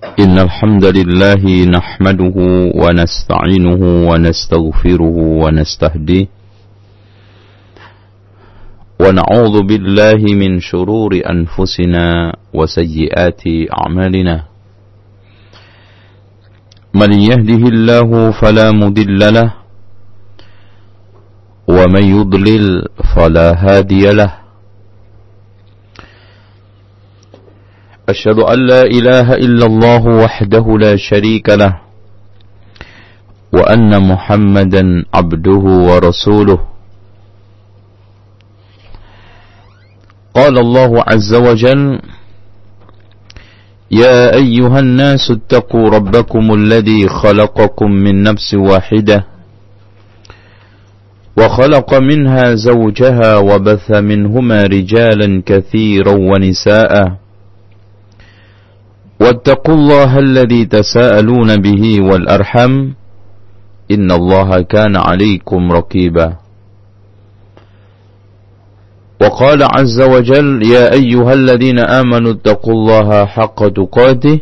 إن الحمد لله نحمده ونستعينه ونستغفره ونستهديه ونعوذ بالله من شرور أنفسنا وسيئات أعمالنا. من يهده الله فلا مضل له ومن يضلل فلا هادي له. أشهد أن لا إله إلا الله وحده لا شريك له وأن محمدا عبده ورسوله. قال الله عز وجل يا أيها الناس اتقوا ربكم الذي خلقكم من نفس واحدة وخلق منها زوجها وبث منهما رجالا كثيرا ونساء. واتقوا الله الذي تساءلون به والأرحم إن الله كان عليكم رقيبا. وقال عز وجل يا أيها الذين آمنوا اتقوا الله حق تقاته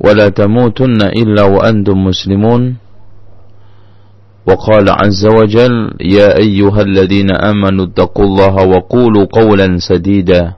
ولا تموتن إلا وأنتم مسلمون. وقال عز وجل يا أيها الذين آمنوا اتقوا الله وقولوا قولا سديدا.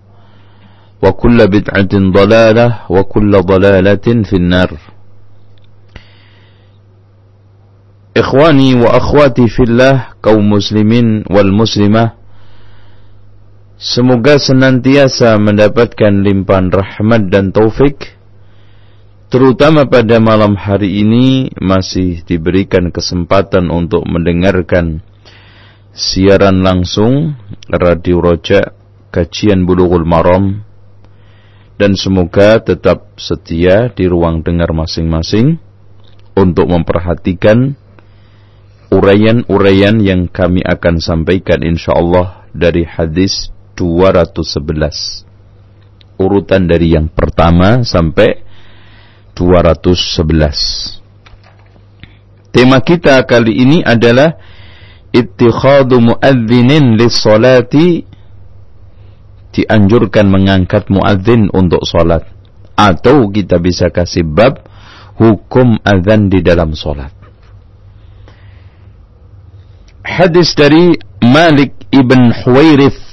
وكل بدعة ضلالة وكل ضلالة في النار إخواني وأخواتي في الله kaum muslimin wal muslimah Semoga senantiasa mendapatkan limpahan rahmat dan taufik Terutama pada malam hari ini masih diberikan kesempatan untuk mendengarkan siaran langsung Radio Roja kajian Bulughul Maram dan semoga tetap setia di ruang dengar masing-masing untuk memperhatikan uraian-uraian yang kami akan sampaikan insyaallah dari hadis 211 urutan dari yang pertama sampai 211 tema kita kali ini adalah ittikhadu muadzinin lis-salati dianjurkan mengangkat muadzin untuk salat atau kita bisa kasih bab hukum azan di dalam salat hadis dari Malik ibn Huwairith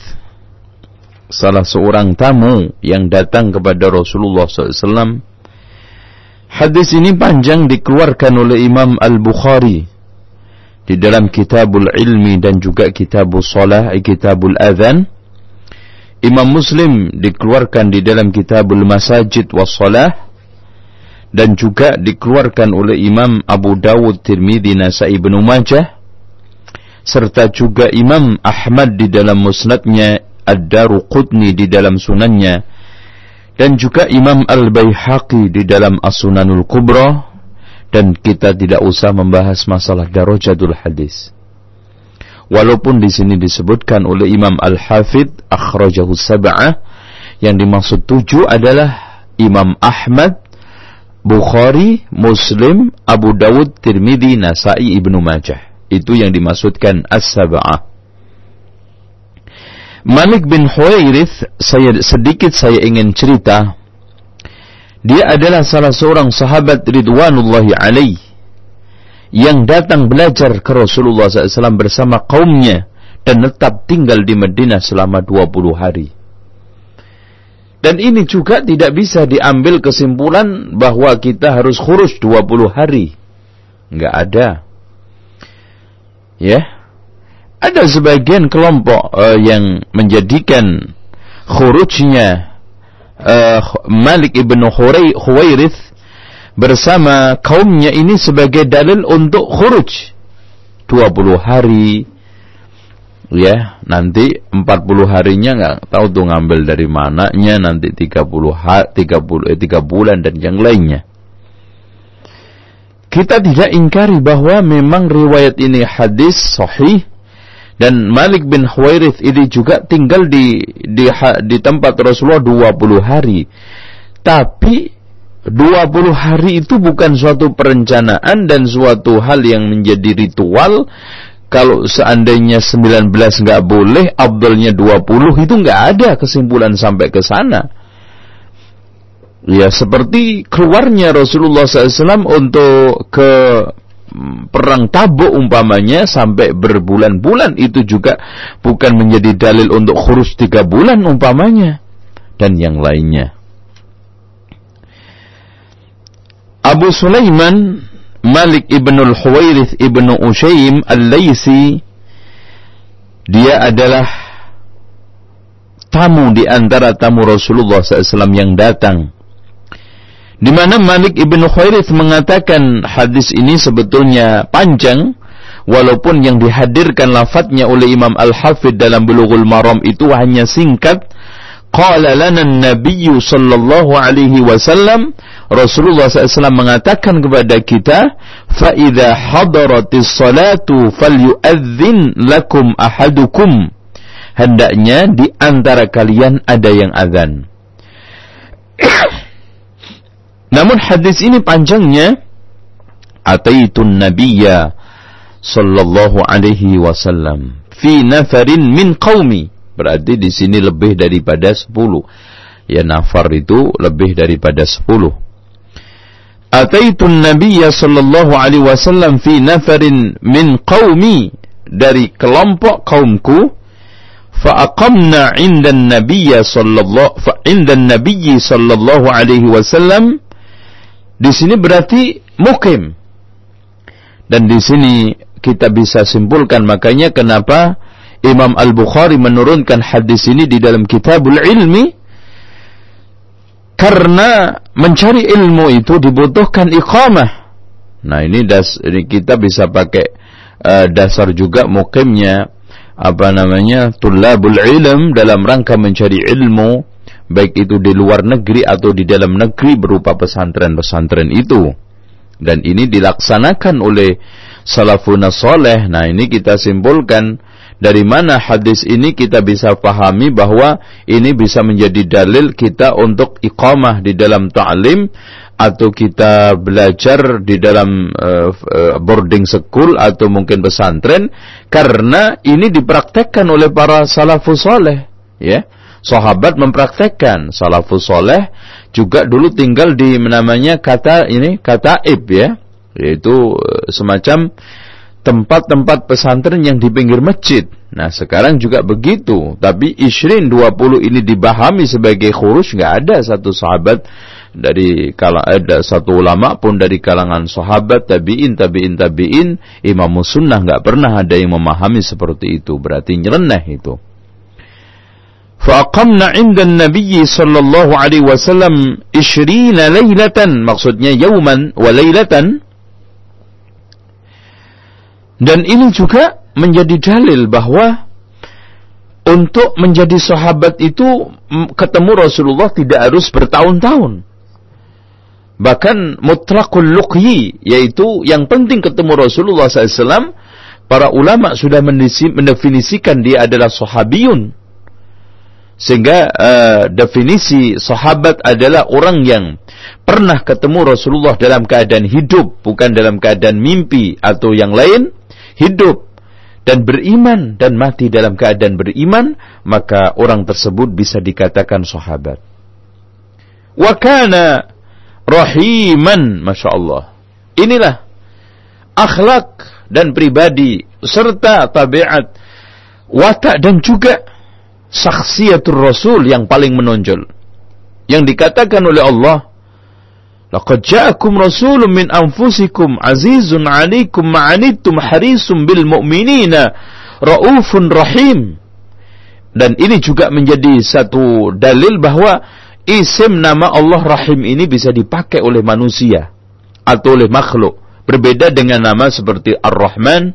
salah seorang tamu yang datang kepada Rasulullah SAW. Hadis ini panjang dikeluarkan oleh Imam Al-Bukhari di dalam Kitabul Ilmi dan juga Kitabul Salah, Kitabul Adhan. Imam Muslim dikeluarkan di dalam Kitabul Masajid was dan juga dikeluarkan oleh Imam Abu Dawud, Tirmidzi, Nasai, Ibnu Majah serta juga Imam Ahmad di dalam musnadnya Ad-Daruqutni di dalam sunannya dan juga Imam Al-Baihaqi di dalam As-Sunanul Kubra dan kita tidak usah membahas masalah darajatul hadis. Walaupun di sini disebutkan oleh Imam Al-Hafidh akhrajahu sab'ah yang dimaksud tujuh adalah Imam Ahmad, Bukhari, Muslim, Abu Dawud, Tirmidzi, Nasai, Ibnu Majah. Itu yang dimaksudkan as-sab'ah. Malik bin Huwairith, saya sedikit saya ingin cerita. Dia adalah salah seorang sahabat Ridwanullahi alaih yang datang belajar ke Rasulullah SAW bersama kaumnya dan tetap tinggal di Madinah selama 20 hari. Dan ini juga tidak bisa diambil kesimpulan bahwa kita harus khurus 20 hari. Enggak ada. Ya, ada sebagian kelompok uh, yang menjadikan khurujnya uh, Malik ibn Huwairith bersama kaumnya ini sebagai dalil untuk khuruj. 20 hari. Ya nanti 40 harinya nggak tahu tuh ngambil dari mananya nanti 30 ha, 30 eh, 3 bulan dan yang lainnya. Kita tidak ingkari bahwa memang riwayat ini hadis sahih dan Malik bin Huwairith ini juga tinggal di di di tempat Rasulullah 20 hari. Tapi 20 hari itu bukan suatu perencanaan dan suatu hal yang menjadi ritual. Kalau seandainya 19 nggak boleh, Abdulnya 20 itu nggak ada kesimpulan sampai ke sana. Ya seperti keluarnya Rasulullah SAW untuk ke perang tabuk umpamanya sampai berbulan-bulan itu juga bukan menjadi dalil untuk khurus tiga bulan umpamanya dan yang lainnya. Abu Sulaiman Malik ibnul Huwairith ibnu Ushaim al-Laysi dia adalah tamu di antara tamu Rasulullah SAW yang datang di mana Malik ibn Khairith mengatakan hadis ini sebetulnya panjang, walaupun yang dihadirkan lafadznya oleh Imam Al-Hafidh dalam Bulughul Maram itu hanya singkat. Qala lana Nabi sallallahu alaihi wasallam Rasulullah SAW mengatakan kepada kita, "Fa idza hadaratis salatu falyu'adzin lakum ahadukum." Hendaknya di antara kalian ada yang azan. Namun hadis ini panjangnya Ataitun Nabiya sallallahu alaihi wasallam fi nafarin min qaumi. Berarti di sini lebih daripada sepuluh. Ya nafar itu lebih daripada sepuluh. Nabi ya sallallahu alaihi wasallam fi nafarin min qaumi dari kelompok kaumku faqamna indan nabiyya sallallahu fa indan nabiyyi sallallahu alaihi wasallam di sini berarti mukim dan di sini kita bisa simpulkan makanya kenapa Imam Al-Bukhari menurunkan hadis ini di dalam Kitabul Ilmi karena mencari ilmu itu dibutuhkan iqamah. Nah, ini das ini kita bisa pakai uh, dasar juga mukimnya apa namanya? tulabul ilm dalam rangka mencari ilmu baik itu di luar negeri atau di dalam negeri berupa pesantren-pesantren itu. Dan ini dilaksanakan oleh salafun soleh. Nah ini kita simpulkan dari mana hadis ini kita bisa pahami bahwa ini bisa menjadi dalil kita untuk iqamah di dalam ta'lim atau kita belajar di dalam uh, boarding school atau mungkin pesantren karena ini dipraktekkan oleh para salafus soleh ya. Sahabat mempraktekkan salafus soleh juga dulu tinggal di namanya kata ini kata ib ya. Yaitu eh, semacam tempat-tempat pesantren yang di pinggir masjid. Nah sekarang juga begitu. Tapi isrin 20 ini dibahami sebagai khurus nggak ada satu sahabat dari kalang ada satu ulama pun dari kalangan sahabat tabiin tabiin tabiin imam sunnah nggak pernah ada yang memahami seperti itu berarti nyeleneh itu Faqamna inda Nabi sallallahu alaihi wasallam 20 lailatan maksudnya yauman wa lailatan dan ini juga menjadi dalil bahwa untuk menjadi sahabat itu ketemu Rasulullah tidak harus bertahun-tahun. Bahkan mutlaqul luqyi yaitu yang penting ketemu Rasulullah SAW para ulama sudah mendefinisikan dia adalah sahabiyun sehingga uh, definisi sahabat adalah orang yang pernah ketemu Rasulullah dalam keadaan hidup, bukan dalam keadaan mimpi atau yang lain, hidup dan beriman dan mati dalam keadaan beriman, maka orang tersebut bisa dikatakan sahabat. Wa kana rahiman, Masya Allah. Inilah akhlak dan pribadi serta tabiat watak dan juga saksiatur rasul yang paling menonjol. Yang dikatakan oleh Allah, Laqad ja'akum rasulun min anfusikum azizun 'alaikum ma'anittum harisun bil mu'minina raufun rahim. Dan ini juga menjadi satu dalil bahwa isim nama Allah Rahim ini bisa dipakai oleh manusia atau oleh makhluk. Berbeda dengan nama seperti Ar-Rahman,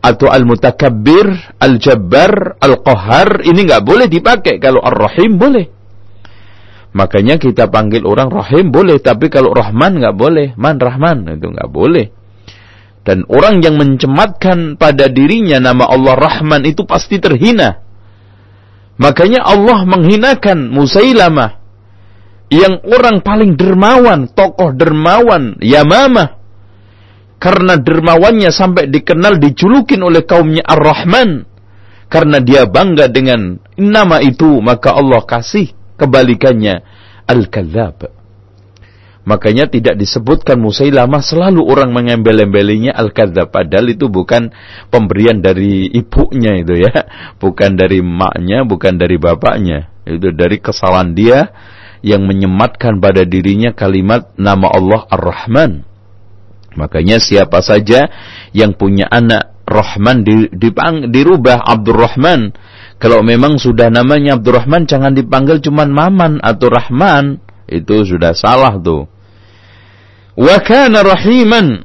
atau al-mutakabbir, al-jabbar, al-qahar ini nggak boleh dipakai. Kalau ar-rahim boleh. Makanya kita panggil orang rahim boleh, tapi kalau rahman nggak boleh. Man rahman itu nggak boleh. Dan orang yang mencematkan pada dirinya nama Allah Rahman itu pasti terhina. Makanya Allah menghinakan Musailamah yang orang paling dermawan, tokoh dermawan, Yamamah. Karena dermawannya sampai dikenal dijulukin oleh kaumnya Ar-Rahman. Karena dia bangga dengan nama itu, maka Allah kasih kebalikannya Al-Kadzab. Makanya tidak disebutkan Musailamah selalu orang mengembel-embelinya Al-Kadzab. Padahal itu bukan pemberian dari ibunya itu ya. Bukan dari maknya, bukan dari bapaknya. Itu dari kesalahan dia yang menyematkan pada dirinya kalimat nama Allah Ar-Rahman. Makanya siapa saja yang punya anak Rahman dipang, dirubah Abdurrahman. Kalau memang sudah namanya Abdurrahman jangan dipanggil cuman Maman atau Rahman. Itu sudah salah tuh. Wa kana rahiman.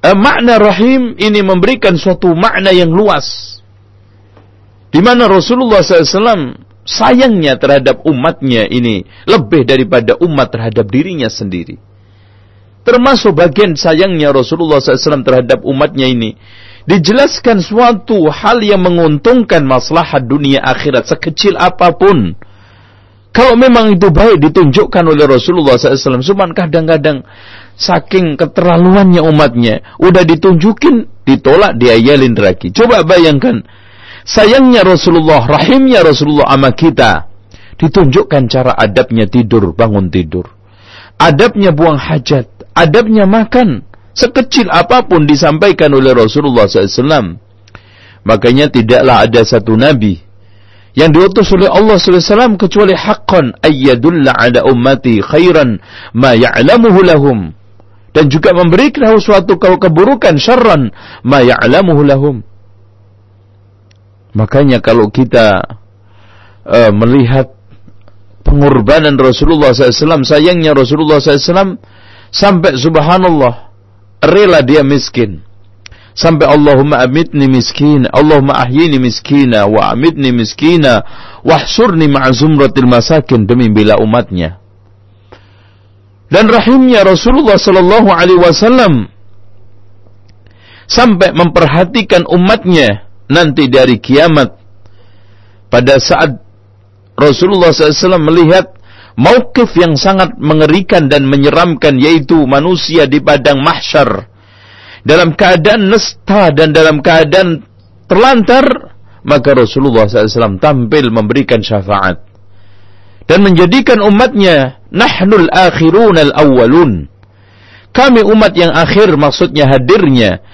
E, makna rahim ini memberikan suatu makna yang luas. Di mana Rasulullah SAW sayangnya terhadap umatnya ini lebih daripada umat terhadap dirinya sendiri. Termasuk bagian sayangnya Rasulullah SAW terhadap umatnya ini. Dijelaskan suatu hal yang menguntungkan maslahat dunia akhirat sekecil apa pun. Kalau memang itu baik ditunjukkan oleh Rasulullah SAW. Cuman kadang-kadang saking keterlaluannya umatnya. Udah ditunjukin, ditolak, diayalin lagi. Coba bayangkan. Sayangnya Rasulullah, rahimnya Rasulullah sama kita. Ditunjukkan cara adabnya tidur, bangun tidur. Adabnya buang hajat. Adabnya makan. Sekecil apa pun disampaikan oleh Rasulullah SAW. Makanya tidaklah ada satu nabi yang diutus oleh Allah SAW kecuali haqqan ayyadulla ala ummati khairan ma ya'lamuhu lahum dan juga memberikan suatu keburukan syarran ma ya'lamuhu lahum makanya kalau kita uh, melihat pengorbanan Rasulullah SAW sayangnya Rasulullah SAW sampai subhanallah rela dia miskin sampai Allahumma amitni miskin, Allahumma ahyini miskina wa amitni miskina wahsurni ma'a zumratil masakin demi bila umatnya. Dan rahimnya Rasulullah sallallahu alaihi wasallam sampai memperhatikan umatnya nanti dari kiamat pada saat Rasulullah SAW melihat maukif yang sangat mengerikan dan menyeramkan yaitu manusia di padang mahsyar. Dalam keadaan nesta dan dalam keadaan terlantar, maka Rasulullah SAW tampil memberikan syafaat. Dan menjadikan umatnya nahnul akhirun al awwalun. Kami umat yang akhir maksudnya hadirnya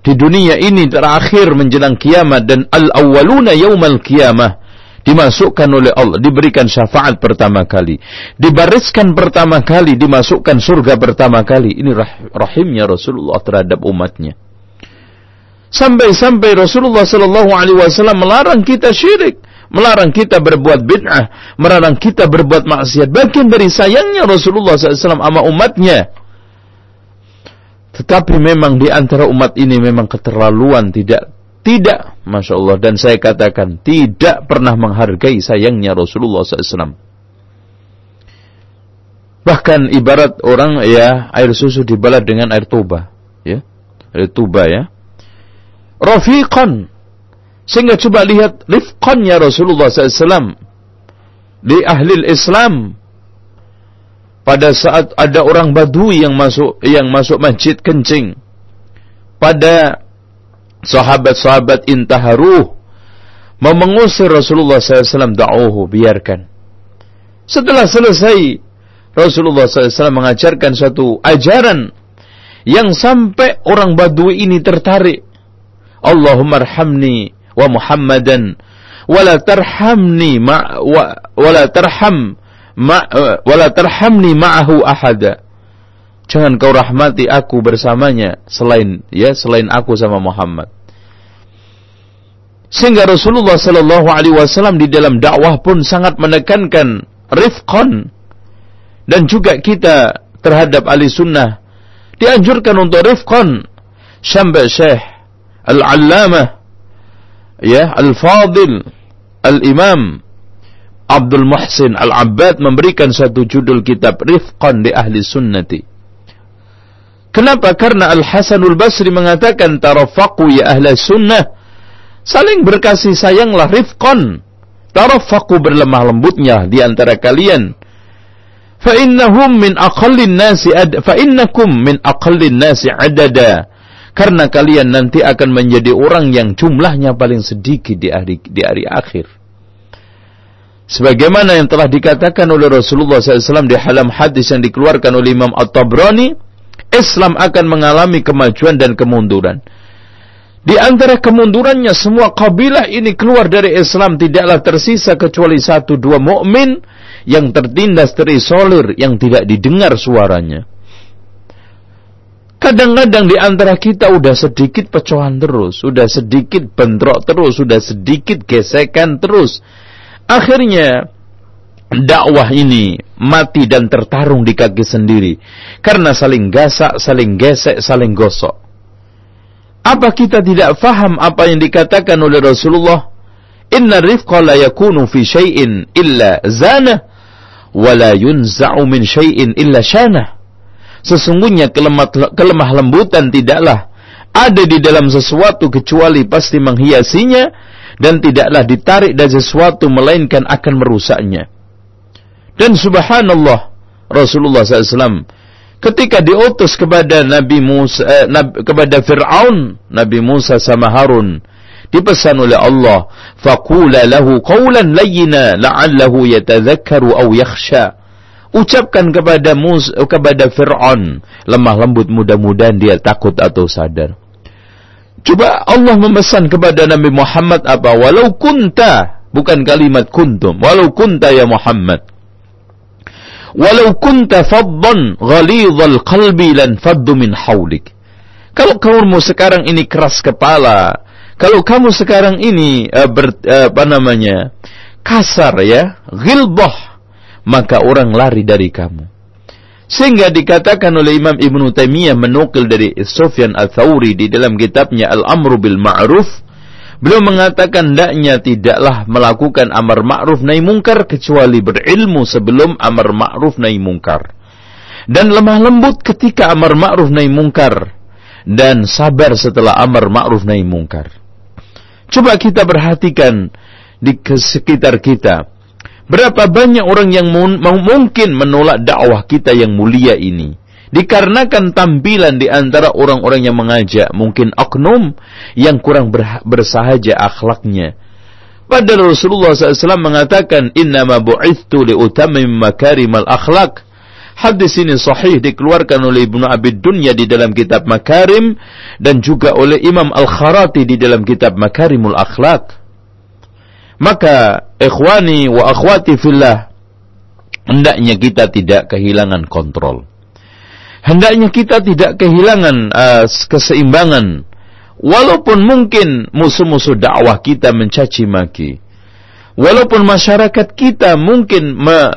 di dunia ini terakhir menjelang kiamat dan al awwaluna yaumal kiamah dimasukkan oleh Allah, diberikan syafaat pertama kali, dibariskan pertama kali, dimasukkan surga pertama kali. Ini rahimnya Rasulullah terhadap umatnya. Sampai-sampai Rasulullah Sallallahu Alaihi Wasallam melarang kita syirik, melarang kita berbuat bid'ah, melarang kita berbuat maksiat. Bagian dari sayangnya Rasulullah SAW sama umatnya. Tetapi memang di antara umat ini memang keterlaluan tidak tidak, Masya Allah. Dan saya katakan, tidak pernah menghargai sayangnya Rasulullah SAW. Bahkan ibarat orang ya air susu dibalas dengan air tuba, ya air tuba ya. Rafiqan, sehingga coba lihat rifqannya Rasulullah SAW di ahli Islam pada saat ada orang Badui yang masuk yang masuk masjid kencing pada sahabat-sahabat intaharuh. Mau mengusir Rasulullah SAW da'uhu biarkan. Setelah selesai Rasulullah SAW mengajarkan suatu ajaran yang sampai orang Badui ini tertarik. Allahumma arhamni wa Muhammadan wala tarhamni ma wa, wala tarham ma wala tarhamni ma'ahu ahada Jangan kau rahmati aku bersamanya selain ya selain aku sama Muhammad. Sehingga Rasulullah Sallallahu Alaihi Wasallam di dalam dakwah pun sangat menekankan rifqan dan juga kita terhadap ahli sunnah dianjurkan untuk rifqan sampai Syekh Al-Allamah ya Al-Fadil Al-Imam Abdul Muhsin Al-Abbad memberikan satu judul kitab Rifqan di Ahli Sunnati. Kenapa? Karena Al-Hasanul Basri mengatakan tarafaku ya ahli sunnah. Saling berkasih sayanglah rifqan. Tarafaku berlemah lembutnya di antara kalian. Fa innahum min aqallin nasi ad fa innakum min aqallin nasi adada karena kalian nanti akan menjadi orang yang jumlahnya paling sedikit di hari di hari akhir. Sebagaimana yang telah dikatakan oleh Rasulullah SAW di halam hadis yang dikeluarkan oleh Imam At-Tabrani, Islam akan mengalami kemajuan dan kemunduran. Di antara kemundurannya semua kabilah ini keluar dari Islam tidaklah tersisa kecuali satu dua mukmin yang tertindas terisolir yang tidak didengar suaranya. Kadang-kadang di antara kita udah sedikit pecohan terus, udah sedikit bentrok terus, udah sedikit gesekan terus. Akhirnya dakwah ini mati dan tertarung di kaki sendiri karena saling gasak, saling gesek, saling gosok. Apa kita tidak faham apa yang dikatakan oleh Rasulullah? Inna rifqa la yakunu fi syai'in illa zana wa la yunza'u min syai'in illa syanah. Sesungguhnya kelemah, kelemah lembutan tidaklah ada di dalam sesuatu kecuali pasti menghiasinya dan tidaklah ditarik dari sesuatu melainkan akan merusaknya. Dan subhanallah Rasulullah SAW ketika diutus kepada Nabi Musa eh, Nabi, kepada Fir'aun Nabi Musa sama Harun dipesan oleh Allah faqula lahu qawlan layyina la'allahu yatadhakkaru aw yakhsha ucapkan kepada Mus kepada Fir'aun lemah lembut mudah-mudahan dia takut atau sadar. Coba Allah memesan kepada Nabi Muhammad apa? Walau kunta, bukan kalimat kuntum. Walau kunta ya Muhammad. Walau kunta faddan ghalidhal qalbi lan faddu min hawlik. Kalau kamu sekarang ini keras kepala, kalau kamu sekarang ini uh, ber, uh, apa namanya? kasar ya, ghilbah maka orang lari dari kamu. Sehingga dikatakan oleh Imam Ibn Taimiyah menukil dari Sufyan Al-Thawri di dalam kitabnya Al-Amru Bil Ma'ruf, beliau mengatakan hendaknya tidaklah melakukan amar ma'ruf nahi mungkar kecuali berilmu sebelum amar ma'ruf nahi mungkar. Dan lemah lembut ketika amar ma'ruf nahi mungkar dan sabar setelah amar ma'ruf nahi mungkar. Coba kita perhatikan di sekitar kita Berapa banyak orang yang mungkin menolak dakwah kita yang mulia ini. Dikarenakan tampilan di antara orang-orang yang mengajak. Mungkin oknum yang kurang bersahaja akhlaknya. Padahal Rasulullah SAW mengatakan, Innama bu'ithtu li'utamim makarimal akhlak. Hadis ini sahih dikeluarkan oleh Ibnu Abi Dunya di dalam kitab Makarim dan juga oleh Imam Al-Kharati di dalam kitab Makarimul Akhlak. Maka ikhwani wa akhwati fillah hendaknya kita tidak kehilangan kontrol. Hendaknya kita tidak kehilangan uh, keseimbangan walaupun mungkin musuh-musuh dakwah kita mencaci maki. Walaupun masyarakat kita mungkin me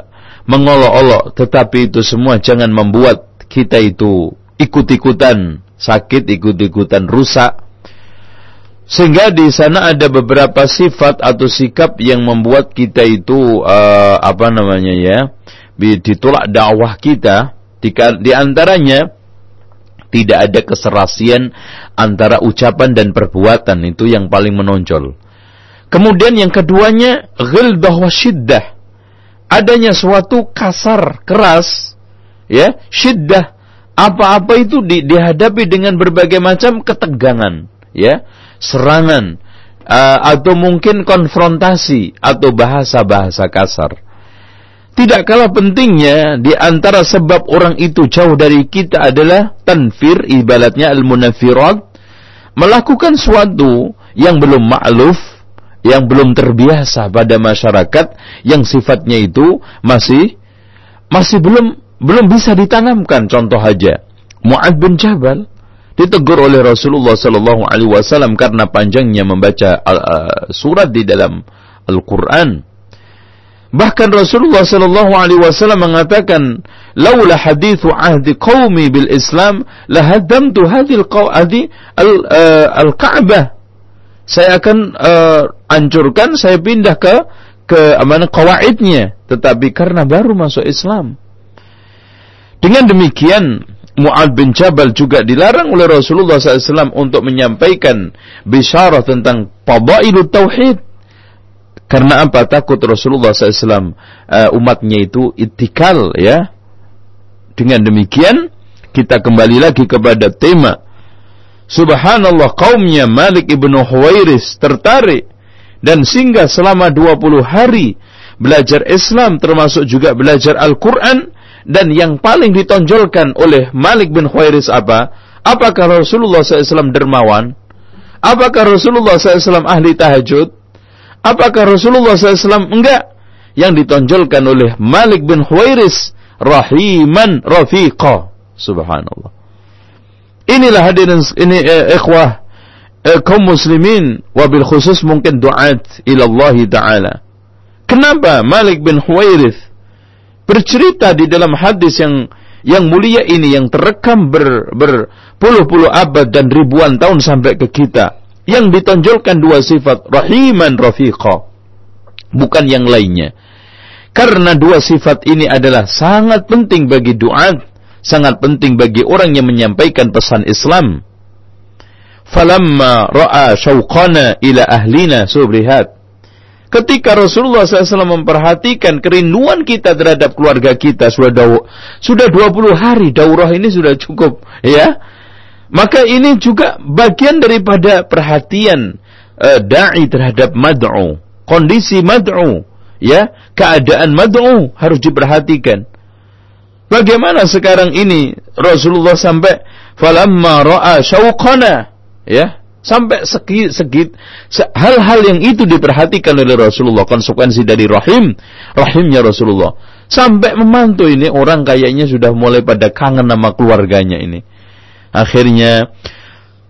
mengolok-olok tetapi itu semua jangan membuat kita itu ikut-ikutan sakit, ikut-ikutan rusak sehingga di sana ada beberapa sifat atau sikap yang membuat kita itu uh, apa namanya ya, ditolak dakwah kita. Di, antaranya tidak ada keserasian antara ucapan dan perbuatan itu yang paling menonjol. Kemudian yang keduanya ghildah wa syiddah. Adanya suatu kasar, keras, ya, syiddah. Apa-apa itu di, dihadapi dengan berbagai macam ketegangan, ya serangan uh, atau mungkin konfrontasi atau bahasa-bahasa kasar. Tidak kalah pentingnya di antara sebab orang itu jauh dari kita adalah tanfir ibaratnya al-munafirat melakukan suatu yang belum ma'luf yang belum terbiasa pada masyarakat yang sifatnya itu masih masih belum belum bisa ditanamkan contoh aja Mu'ad bin Jabal ditegur oleh Rasulullah sallallahu alaihi wasallam karena panjangnya membaca uh, surat di dalam Al-Qur'an. Bahkan Rasulullah Sallallahu Alaihi Wasallam mengatakan, "Laula hadithu ahdi qaumi bil Islam, lahadamtu hadil qawadi eh, al Ka'bah." Saya akan uh, hancurkan, saya pindah ke ke mana kawaidnya, tetapi karena baru masuk Islam. Dengan demikian, Mu'ad bin Jabal juga dilarang oleh Rasulullah SAW untuk menyampaikan bisyarah tentang fadailut tauhid karena apa? Takut Rasulullah SAW uh, umatnya itu itikal ya. Dengan demikian kita kembali lagi kepada tema. Subhanallah kaumnya Malik ibnu Huwairis tertarik dan singgah selama 20 hari belajar Islam termasuk juga belajar Al-Quran dan yang paling ditonjolkan oleh Malik bin Huwairis apa? Apakah Rasulullah SAW dermawan? Apakah Rasulullah SAW ahli tahajud? Apakah Rasulullah SAW? Enggak. Yang ditonjolkan oleh Malik bin Huwairis. Rahiman rafiqa. Subhanallah. Inilah hadirin ini eh, ikhwah eh, kaum muslimin wabil khusus mungkin duat ilallah taala. Kenapa Malik bin Huwairis bercerita di dalam hadis yang yang mulia ini yang terekam ber, berpuluh-puluh abad dan ribuan tahun sampai ke kita yang ditonjolkan dua sifat rahiman rafiqa. Bukan yang lainnya. Karena dua sifat ini adalah sangat penting bagi doa sangat penting bagi orang yang menyampaikan pesan Islam. Falamma ra'a syauqana ila ahlina subrihat ketika Rasulullah SAW memperhatikan kerinduan kita terhadap keluarga kita sudah sudah 20 hari daurah ini sudah cukup ya maka ini juga bagian daripada perhatian uh, dai terhadap mad'u, kondisi mad'u, ya, keadaan mad'u harus diperhatikan. Bagaimana sekarang ini Rasulullah sampai falamma ra'a syauqana, ya, sampai segi, segi hal-hal yang itu diperhatikan oleh Rasulullah konsekuensi dari rahim rahimnya Rasulullah. Sampai memantau ini orang kayaknya sudah mulai pada kangen nama keluarganya ini Akhirnya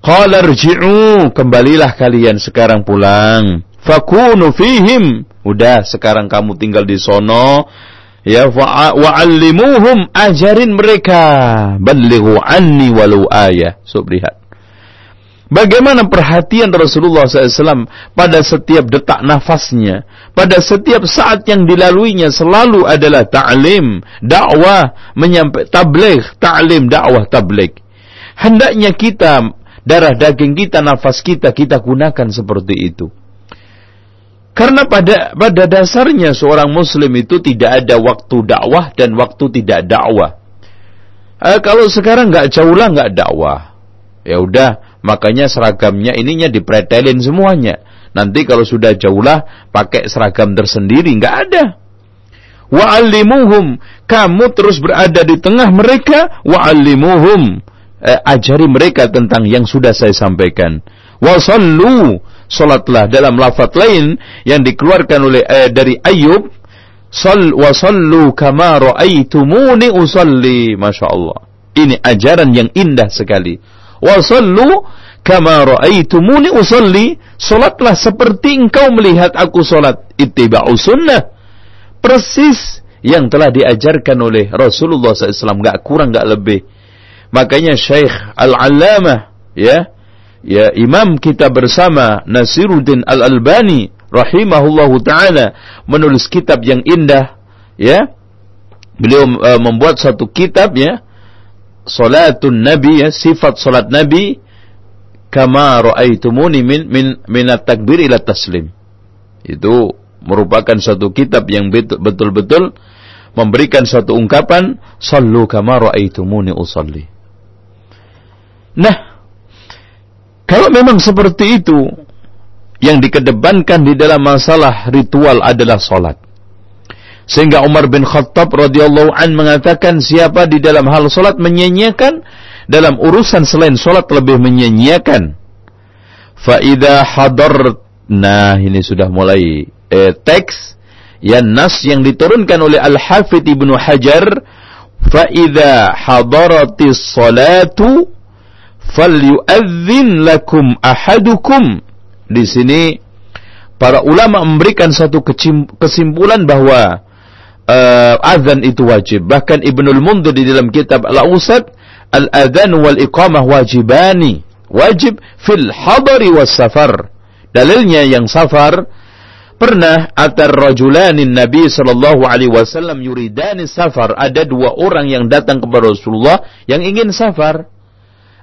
qala rji'u, kembalilah kalian sekarang pulang. Fakunu fihim. Udah, sekarang kamu tinggal di sono. Ya wa'allimuhum ajarin mereka. Balighu anni walau ayah. So, lihat. Bagaimana perhatian Rasulullah SAW pada setiap detak nafasnya, pada setiap saat yang dilaluinya selalu adalah ta'lim, dakwah, menyampai tabligh, ta'lim, dakwah, tabligh. Hendaknya kita, darah daging kita, nafas kita, kita gunakan seperti itu. Karena pada pada dasarnya seorang muslim itu tidak ada waktu dakwah dan waktu tidak dakwah. Eh, kalau sekarang nggak jauh lah nggak dakwah, ya udah makanya seragamnya ininya dipretelin semuanya. Nanti kalau sudah jauh lah pakai seragam tersendiri nggak ada. Wa'allimuhum kamu terus berada di tengah mereka wa'allimuhum eh, ajari mereka tentang yang sudah saya sampaikan. Wasallu salatlah dalam lafaz lain yang dikeluarkan oleh eh, dari Ayub Sal wasallu kama raaitumuni usalli. Masya Allah. Ini ajaran yang indah sekali. Wasallu kama raaitumuni usalli. Salatlah seperti engkau melihat aku salat. Ittiba'u sunnah. Persis yang telah diajarkan oleh Rasulullah SAW. Gak kurang, gak lebih. Makanya Syekh Al-Allamah ya ya imam kita bersama Nasiruddin Al-Albani rahimahullahu taala menulis kitab yang indah ya. Beliau uh, membuat satu kitab ya salatun nabi ya sifat salat nabi kama raaitumuni min min min takbir ila taslim. Itu merupakan satu kitab yang betul-betul memberikan satu ungkapan sallu kama raaitumuni usalli Nah, kalau memang seperti itu, yang dikedepankan di dalam masalah ritual adalah solat. Sehingga Umar bin Khattab radhiyallahu an mengatakan siapa di dalam hal solat menyanyiakan dalam urusan selain solat lebih menyanyiakan. Faida hadar, nah ini sudah mulai eh, teks yang nas yang diturunkan oleh Al Hafidh ibnu Hajar. Faida hadaratis salatu falyu'adzin lakum ahadukum. Di sini para ulama memberikan satu kesimpulan bahwa uh, azan itu wajib. Bahkan Ibnul Mundur di dalam kitab Al-Ausat, al-adzan wal iqamah wajibani. Wajib fil hadari was safar. Dalilnya yang safar pernah atar rajulanin Nabi sallallahu alaihi wasallam yuridani safar. Ada dua orang yang datang kepada Rasulullah yang ingin safar.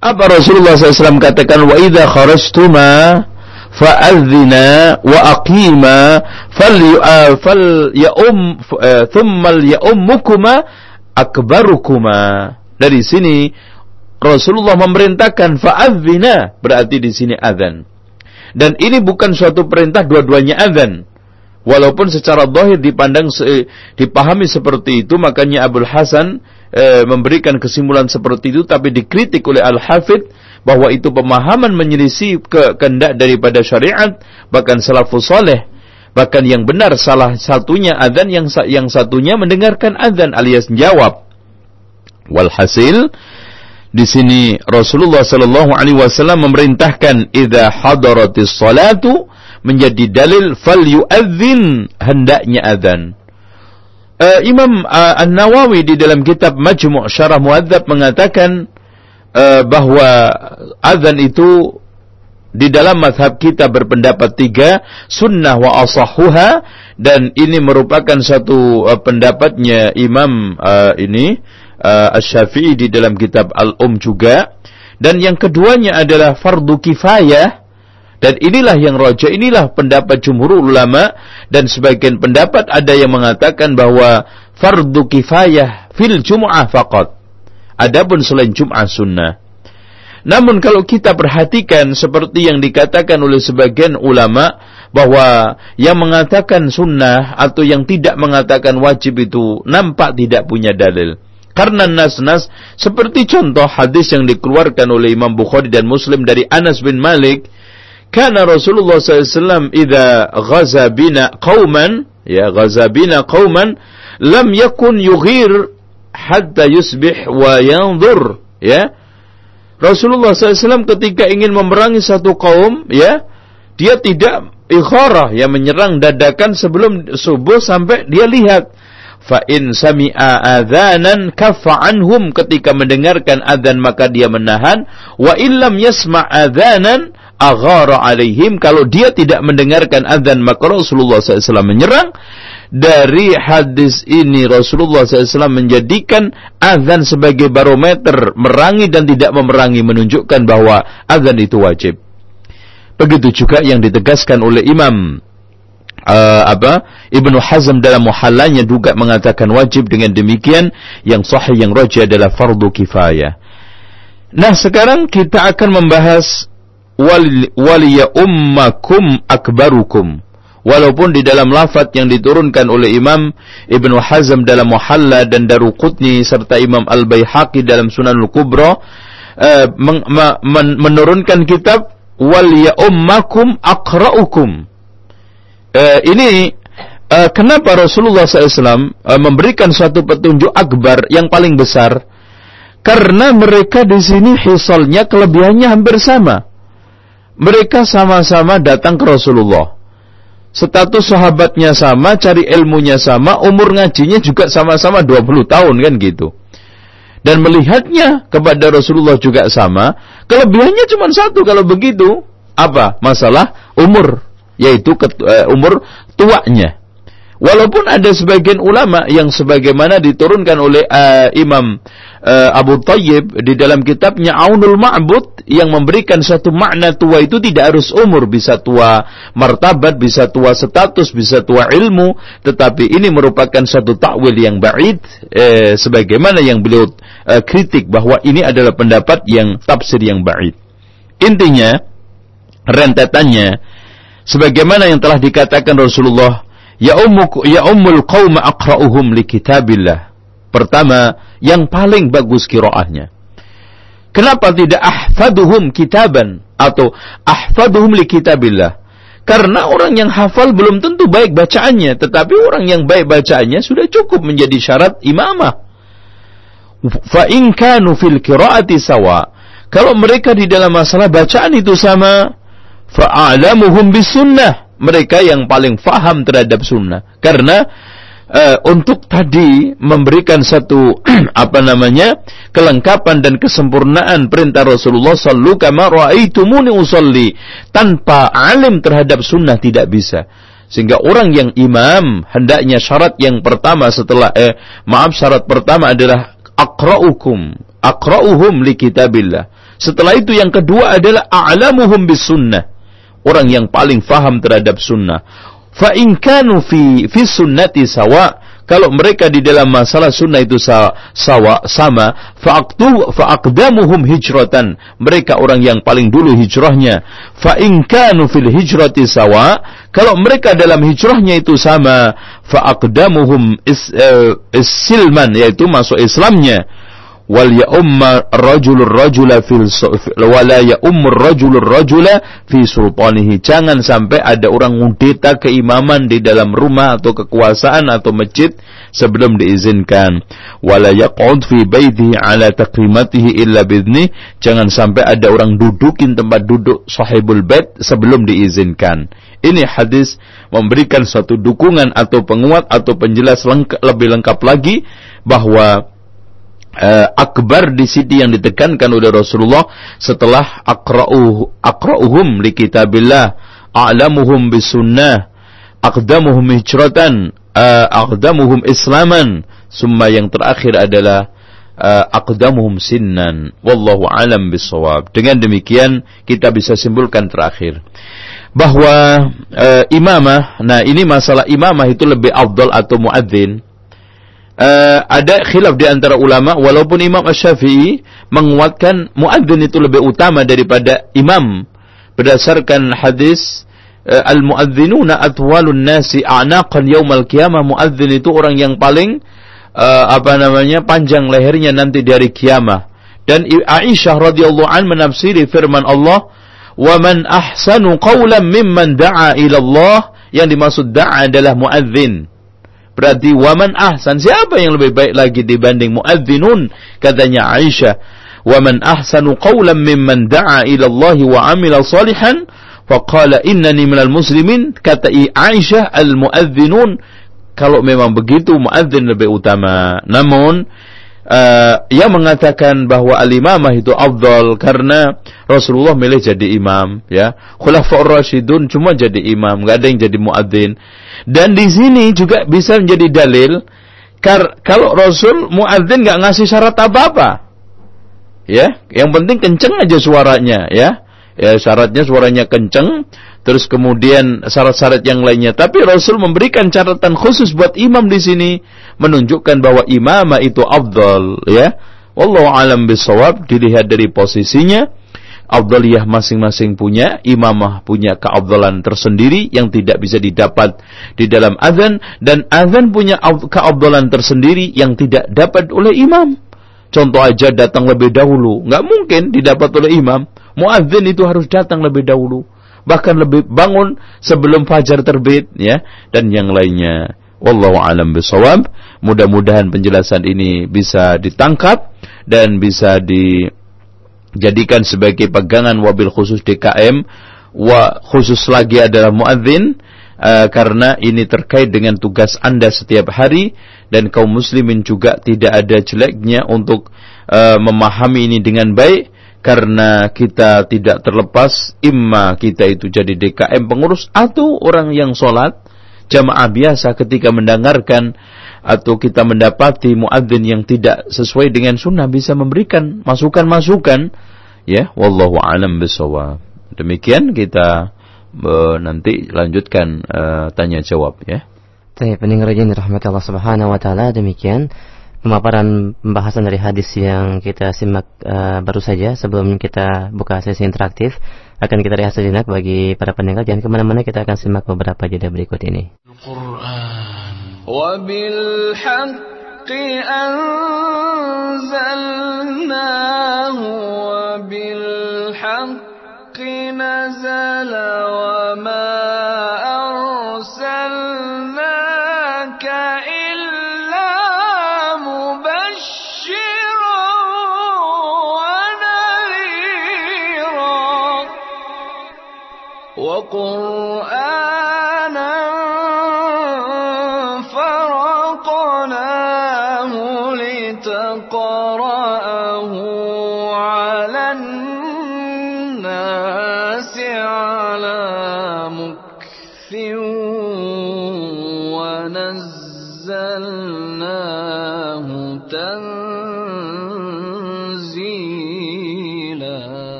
Apa Rasulullah SAW katakan wa idza kharajtuma fa'adzina wa aqima fal ya'um thumma ya'ummukuma akbarukuma. Dari sini Rasulullah memerintahkan fa'adzina berarti di sini azan dan ini bukan suatu perintah dua-duanya azan walaupun secara zahir dipandang dipahami seperti itu makanya Abdul Hasan e, memberikan kesimpulan seperti itu tapi dikritik oleh Al-Hafidh bahwa itu pemahaman menyelisih ke kehendak daripada syariat bahkan salafus saleh bahkan yang benar salah satunya adzan yang yang satunya mendengarkan adzan alias jawab. Walhasil di sini Rasulullah sallallahu alaihi wasallam memerintahkan idza hadaratis salatu menjadi dalil fal yu'adzin hendaknya adzan uh, Imam uh, An-Nawawi di dalam kitab Majmu' Syarah Muadzab mengatakan uh, bahwa azan itu di dalam mazhab kita berpendapat tiga sunnah wa asahuha dan ini merupakan satu uh, pendapatnya Imam uh, ini uh, Asy-Syafi'i di dalam kitab Al-Um juga. Dan yang keduanya adalah fardu kifayah dan inilah yang roja, inilah pendapat jumhur ulama dan sebagian pendapat ada yang mengatakan bahwa fardu kifayah fil jum'ah faqat. Adapun selain Jum'ah sunnah. Namun kalau kita perhatikan seperti yang dikatakan oleh sebagian ulama bahwa yang mengatakan sunnah atau yang tidak mengatakan wajib itu nampak tidak punya dalil. Karena nas-nas seperti contoh hadis yang dikeluarkan oleh Imam Bukhari dan Muslim dari Anas bin Malik, karena Rasulullah SAW idza ghaza bina qauman, ya ghaza bina qauman, lam yakun yughir hatta yusbih wa yanzur ya. Rasulullah SAW ketika ingin memerangi satu kaum ya dia tidak ikharah ya menyerang dadakan sebelum subuh sampai dia lihat. Fa in sami'a adzanan kaffa anhum ketika mendengarkan adzan maka dia menahan. Wa illam yasma' adzanan aghara alaihim kalau dia tidak mendengarkan adzan maka Rasulullah SAW menyerang dari hadis ini Rasulullah SAW menjadikan azan sebagai barometer merangi dan tidak memerangi menunjukkan bahwa azan itu wajib. Begitu juga yang ditegaskan oleh Imam uh, apa Ibnu Hazm dalam muhallanya juga mengatakan wajib dengan demikian yang sahih yang rajih adalah fardu kifayah. Nah, sekarang kita akan membahas waliya ummakum akbarukum. Walaupun di dalam lafaz yang diturunkan oleh Imam Ibnu Hazm dalam Muhalla dan Daruqutni serta Imam Al-Baihaqi dalam Sunanul Kubra uh, men men menurunkan kitab wal ya ummakum aqra'ukum. Uh, ini uh, kenapa Rasulullah SAW uh, memberikan suatu petunjuk akbar yang paling besar? Karena mereka di sini hisolnya kelebihannya hampir sama mereka sama-sama datang ke Rasulullah status sahabatnya sama, cari ilmunya sama, umur ngajinya juga sama-sama 20 tahun kan gitu. Dan melihatnya kepada Rasulullah juga sama, kelebihannya cuma satu kalau begitu. Apa? Masalah umur, yaitu uh, umur tuanya. Walaupun ada sebagian ulama yang sebagaimana diturunkan oleh uh, Imam uh, Abu Tayyib di dalam kitabnya Aunul Ma'bud yang memberikan satu makna tua itu tidak harus umur, bisa tua martabat, bisa tua status, bisa tua ilmu, tetapi ini merupakan satu takwil yang ba'id eh, sebagaimana yang beliau uh, kritik bahwa ini adalah pendapat yang tafsir yang ba'id. Intinya rentetannya sebagaimana yang telah dikatakan Rasulullah Ya ummuk ya ummul qaum aqra'uhum li kitabillah. Pertama, yang paling bagus kiroahnya. Kenapa tidak ahfaduhum kitaban atau ahfaduhum li kitabillah? Karena orang yang hafal belum tentu baik bacaannya, tetapi orang yang baik bacaannya sudah cukup menjadi syarat imamah. Fa in kanu fil qiraati sawa. Kalau mereka di dalam masalah bacaan itu sama, fa'alamuhum bis sunnah mereka yang paling faham terhadap sunnah. Karena uh, untuk tadi memberikan satu apa namanya kelengkapan dan kesempurnaan perintah Rasulullah sallu kama raaitumuni usolli tanpa alim terhadap sunnah tidak bisa. Sehingga orang yang imam hendaknya syarat yang pertama setelah eh maaf syarat pertama adalah aqra'ukum aqra'uhum li kitabillah. Setelah itu yang kedua adalah a'lamuhum bis sunnah orang yang paling faham terhadap sunnah. Fa in kanu fi fi sunnati sawa kalau mereka di dalam masalah sunnah itu sawa sama fa'aqtu fa'aqdamuhum hijratan. Mereka orang yang paling dulu hijrahnya. Fa in kanu fil hijrati sawa kalau mereka dalam hijrahnya itu sama fa'aqdamuhum is, uh, is silman yaitu masuk Islamnya wal ya umma rajulur rajula fil wala ya ummur rajulur rajula fi sultanihi. Jangan sampai ada orang ngudeta keimaman di dalam rumah atau kekuasaan atau masjid sebelum diizinkan. Wala yaqud fi baitihi ala taqrimatihi illa bidni jangan sampai ada orang dudukin tempat duduk sahibul bait sebelum diizinkan. Ini hadis memberikan suatu dukungan atau penguat atau penjelas lengkap, lebih lengkap lagi bahwa uh, akbar di sini yang ditekankan oleh Rasulullah setelah akra'uh akra'uhum li kitabillah a'lamuhum bisunnah aqdamuhum hijratan uh, aqdamuhum islaman. Summa yang terakhir adalah uh, aqdamuhum sinnan. Wallahu alam bisawab dengan demikian kita bisa simpulkan terakhir. Bahwa uh, imamah nah ini masalah imamah itu lebih afdal atau muadzin uh, ada khilaf di antara ulama walaupun Imam Asy-Syafi'i menguatkan muadzin itu lebih utama daripada imam. Berdasarkan hadis uh, al-muadzinuna atwalun nasi a'naqan yaumal qiyamah. Muadzin itu orang yang paling uh, apa namanya panjang lehernya nanti dari kiamah. Dan Aisyah radhiyallahu an menafsiri firman Allah wa man ahsanu qawlan mimman da'a ila Allah yang dimaksud da'a adalah muadzin Berarti waman ahsan siapa yang lebih baik lagi dibanding muadzinun katanya Aisyah. Waman ahsanu qawlan mimman da'a ila Allah wa amila salihan faqala innani minal muslimin kata Aisyah al muadzinun kalau memang begitu muadzin lebih utama. Namun uh, yang mengatakan bahwa al-imamah itu afdal karena Rasulullah milih jadi imam ya. Khulafaur Rasyidun cuma jadi imam, enggak ada yang jadi muadzin. Dan di sini juga bisa menjadi dalil kar kalau Rasul muadzin enggak ngasih syarat apa-apa. Ya, yang penting kenceng aja suaranya ya. Ya syaratnya suaranya kenceng, terus kemudian syarat-syarat yang lainnya. Tapi Rasul memberikan catatan khusus buat imam di sini menunjukkan bahwa imamah itu afdal ya. Wallahu alam bisawab dilihat dari posisinya Abduliyah masing-masing punya, imamah punya keabdalan tersendiri yang tidak bisa didapat di dalam azan dan azan punya keabdalan tersendiri yang tidak dapat oleh imam. Contoh aja datang lebih dahulu, nggak mungkin didapat oleh imam. Muadzin itu harus datang lebih dahulu, bahkan lebih bangun sebelum fajar terbit ya dan yang lainnya. Wallahu alam bisawab. Mudah-mudahan penjelasan ini bisa ditangkap dan bisa dijadikan sebagai pegangan wabil khusus DKM wa khusus lagi adalah muadzin uh, karena ini terkait dengan tugas Anda setiap hari dan kaum muslimin juga tidak ada jeleknya untuk uh, memahami ini dengan baik karena kita tidak terlepas imma kita itu jadi DKM pengurus atau orang yang sholat. Jamaah biasa ketika mendengarkan atau kita mendapati muadzin yang tidak sesuai dengan sunnah bisa memberikan masukan-masukan. Ya wallahu alam bisawab demikian kita uh, nanti lanjutkan uh, tanya jawab ya. Baik, pendengar yang dirahmati Allah Subhanahu wa taala demikian pemaparan pembahasan dari hadis yang kita simak uh, baru saja sebelum kita buka sesi interaktif. Akan kita lihat sejenak bagi para pendengar. Jangan ke mana-mana kita akan simak beberapa jeda berikut ini. وبالحق أنزلناه وبالحق نزل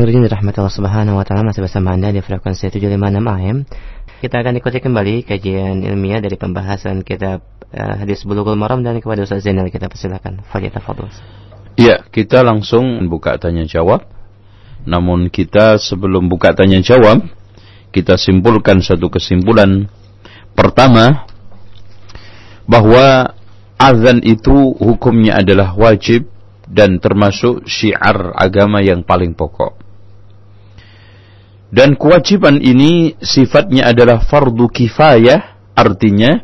Ini rahmat Allah Subhanahu wa taala masih bersama Anda di frekuensi 756 AM. Kita akan ikuti kembali kajian ilmiah dari pembahasan kitab uh, hadis Bulughul Maram dan kepada Ustaz Zainal kita persilakan. Fadhil Ya, kita langsung buka tanya jawab. Namun kita sebelum buka tanya jawab, kita simpulkan satu kesimpulan. Pertama, bahwa azan itu hukumnya adalah wajib dan termasuk syiar agama yang paling pokok. Dan kewajiban ini sifatnya adalah fardu kifayah, artinya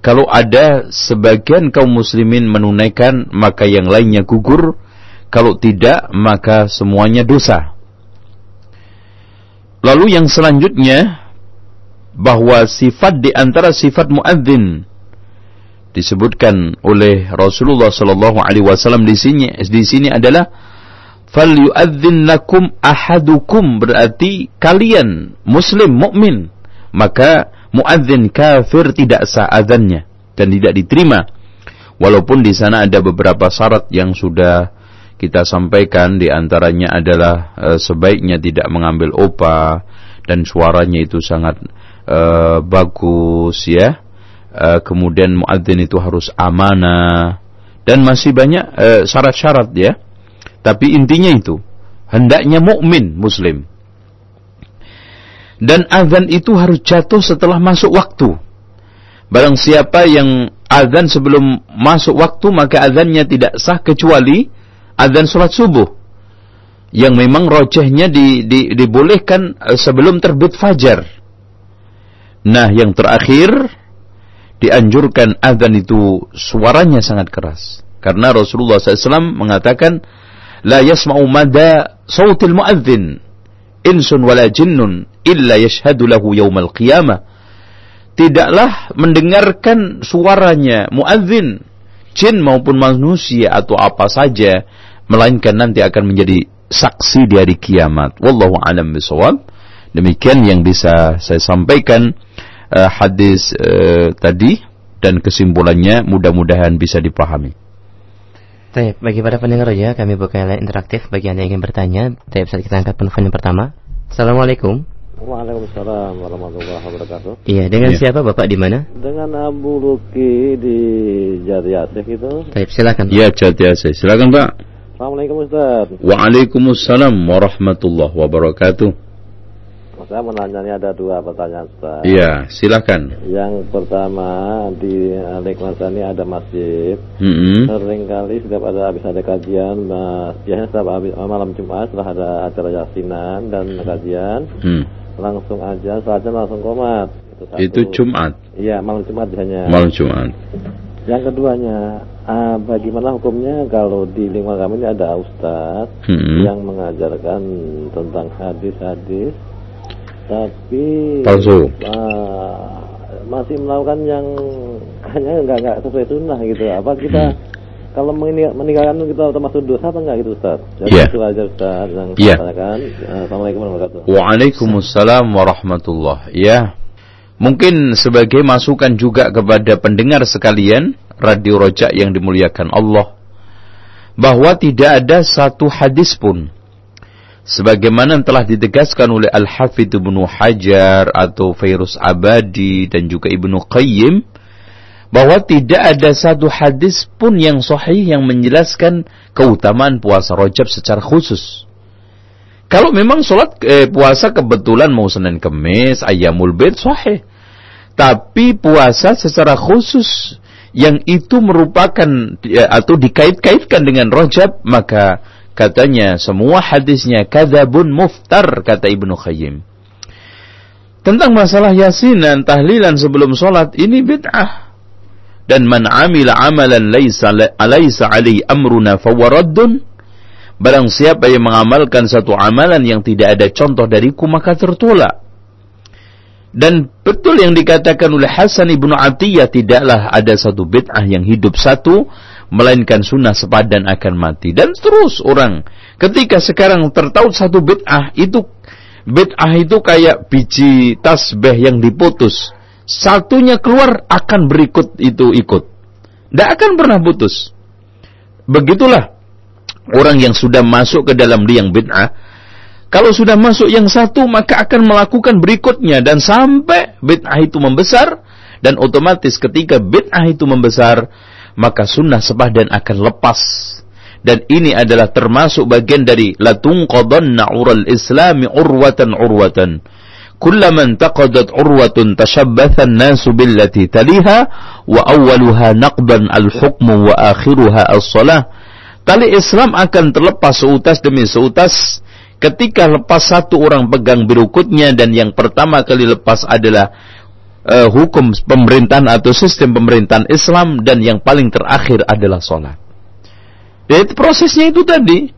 kalau ada sebagian kaum muslimin menunaikan maka yang lainnya gugur, kalau tidak maka semuanya dosa. Lalu yang selanjutnya bahwa sifat di antara sifat muadzin disebutkan oleh Rasulullah sallallahu alaihi wasallam di sini di sini adalah falyu'adzin lakum ahadukum berarti kalian muslim mukmin. Maka muadzin kafir tidak sah azannya dan tidak diterima. Walaupun di sana ada beberapa syarat yang sudah kita sampaikan. Di antaranya adalah e, sebaiknya tidak mengambil opa dan suaranya itu sangat e, bagus ya. E, kemudian muadzin itu harus amanah dan masih banyak syarat-syarat ya tapi intinya itu, hendaknya mukmin muslim. Dan azan itu harus jatuh setelah masuk waktu. Barang siapa yang azan sebelum masuk waktu maka azannya tidak sah kecuali azan sholat subuh. Yang memang rojahnya di, di, dibolehkan eh, sebelum terbit fajar. Nah yang terakhir dianjurkan azan itu suaranya sangat keras. Karena Rasulullah SAW mengatakan la yasma'u mada sautil muadzin insun wala jinnun illa yashhadu lahu yaumal qiyamah tidaklah mendengarkan suaranya muadzin jin maupun manusia atau apa saja melainkan nanti akan menjadi saksi di hari kiamat. Wallahu alam bisawab demikian yang bisa saya sampaikan uh, hadis uh, tadi dan kesimpulannya mudah-mudahan bisa dipahami Baik, bagi para pendengar ya, kami buka layar interaktif bagi Anda yang ingin bertanya. Baik, bisa kita angkat telepon yang pertama. Assalamualaikum. Waalaikumsalam warahmatullahi wabarakatuh. Iya, dengan ya. siapa Bapak di mana? Dengan Abu Luki di Jati Aceh itu. Baik, silakan. Iya, Jati Aceh. Silakan, Pak. Assalamualaikum Ustaz. Waalaikumsalam warahmatullahi wabarakatuh. Saya menanya ada dua pertanyaan Ustaz. Iya, silakan. Yang pertama di Lekmasani ada masjid. Mm -hmm. Seringkali setiap ada habis ada kajian, mas, biasanya setiap habis, malam Jumat setelah ada acara yasinan dan kajian, mm. langsung aja saja langsung komat. Itu, Itu Jumat. Iya, malam Jumat biasanya. Malam Jumat. Yang keduanya, uh, bagaimana hukumnya kalau di lingkungan kami ini ada ustadz hmm. yang mengajarkan tentang hadis-hadis tapi palsu uh, masih melakukan yang hanya nggak nggak sesuai sunnah gitu apa kita hmm. kalau meninggalkan kita termasuk dosa apa enggak gitu Ustaz? Jadi yeah. itu aja Ustaz yang yeah. saya tanyakan. Assalamualaikum warahmatullahi wabarakatuh. Waalaikumsalam warahmatullahi Ya. Mungkin sebagai masukan juga kepada pendengar sekalian Radio Rojak yang dimuliakan Allah bahwa tidak ada satu hadis pun sebagaimana telah ditegaskan oleh Al-Hafidh Ibnu Hajar atau Fairuz Abadi dan juga Ibnu Qayyim bahwa tidak ada satu hadis pun yang sahih yang menjelaskan keutamaan puasa Rajab secara khusus. Kalau memang sholat eh, puasa kebetulan mau Senin Kemis, Ayamul Bid sahih. Tapi puasa secara khusus yang itu merupakan ya, atau dikait-kaitkan dengan Rajab maka Katanya semua hadisnya kadzabun muftar kata Ibnu Qayyim. Tentang masalah yasinan, tahlilan sebelum sholat ini bid'ah. Dan man amila amalan laisa alaysa alai amruna fawaraddun. Barang siapa yang mengamalkan satu amalan yang tidak ada contoh dariku maka tertolak. Dan betul yang dikatakan oleh Hasan ibnu Atiyah tidaklah ada satu bid'ah yang hidup satu melainkan sunnah sepadan akan mati. Dan terus orang ketika sekarang tertaut satu bid'ah itu bid'ah itu kayak biji tasbih yang diputus. Satunya keluar akan berikut itu ikut. Tidak akan pernah putus. Begitulah orang yang sudah masuk ke dalam liang bid'ah. Kalau sudah masuk yang satu maka akan melakukan berikutnya. Dan sampai bid'ah itu membesar dan otomatis ketika bid'ah itu membesar maka sunnah sepadan akan lepas. Dan ini adalah termasuk bagian dari latung qadanna ural islami urwatan urwatan. Urwatun tashabbatha an-nasu billati taliha wa awwaluha naqdan al-hukmu wa akhiruha as-salah. Tali Islam akan terlepas seutas demi seutas ketika lepas satu orang pegang berikutnya dan yang pertama kali lepas adalah uh, hukum pemerintahan atau sistem pemerintahan Islam dan yang paling terakhir adalah sholat. Jadi prosesnya itu tadi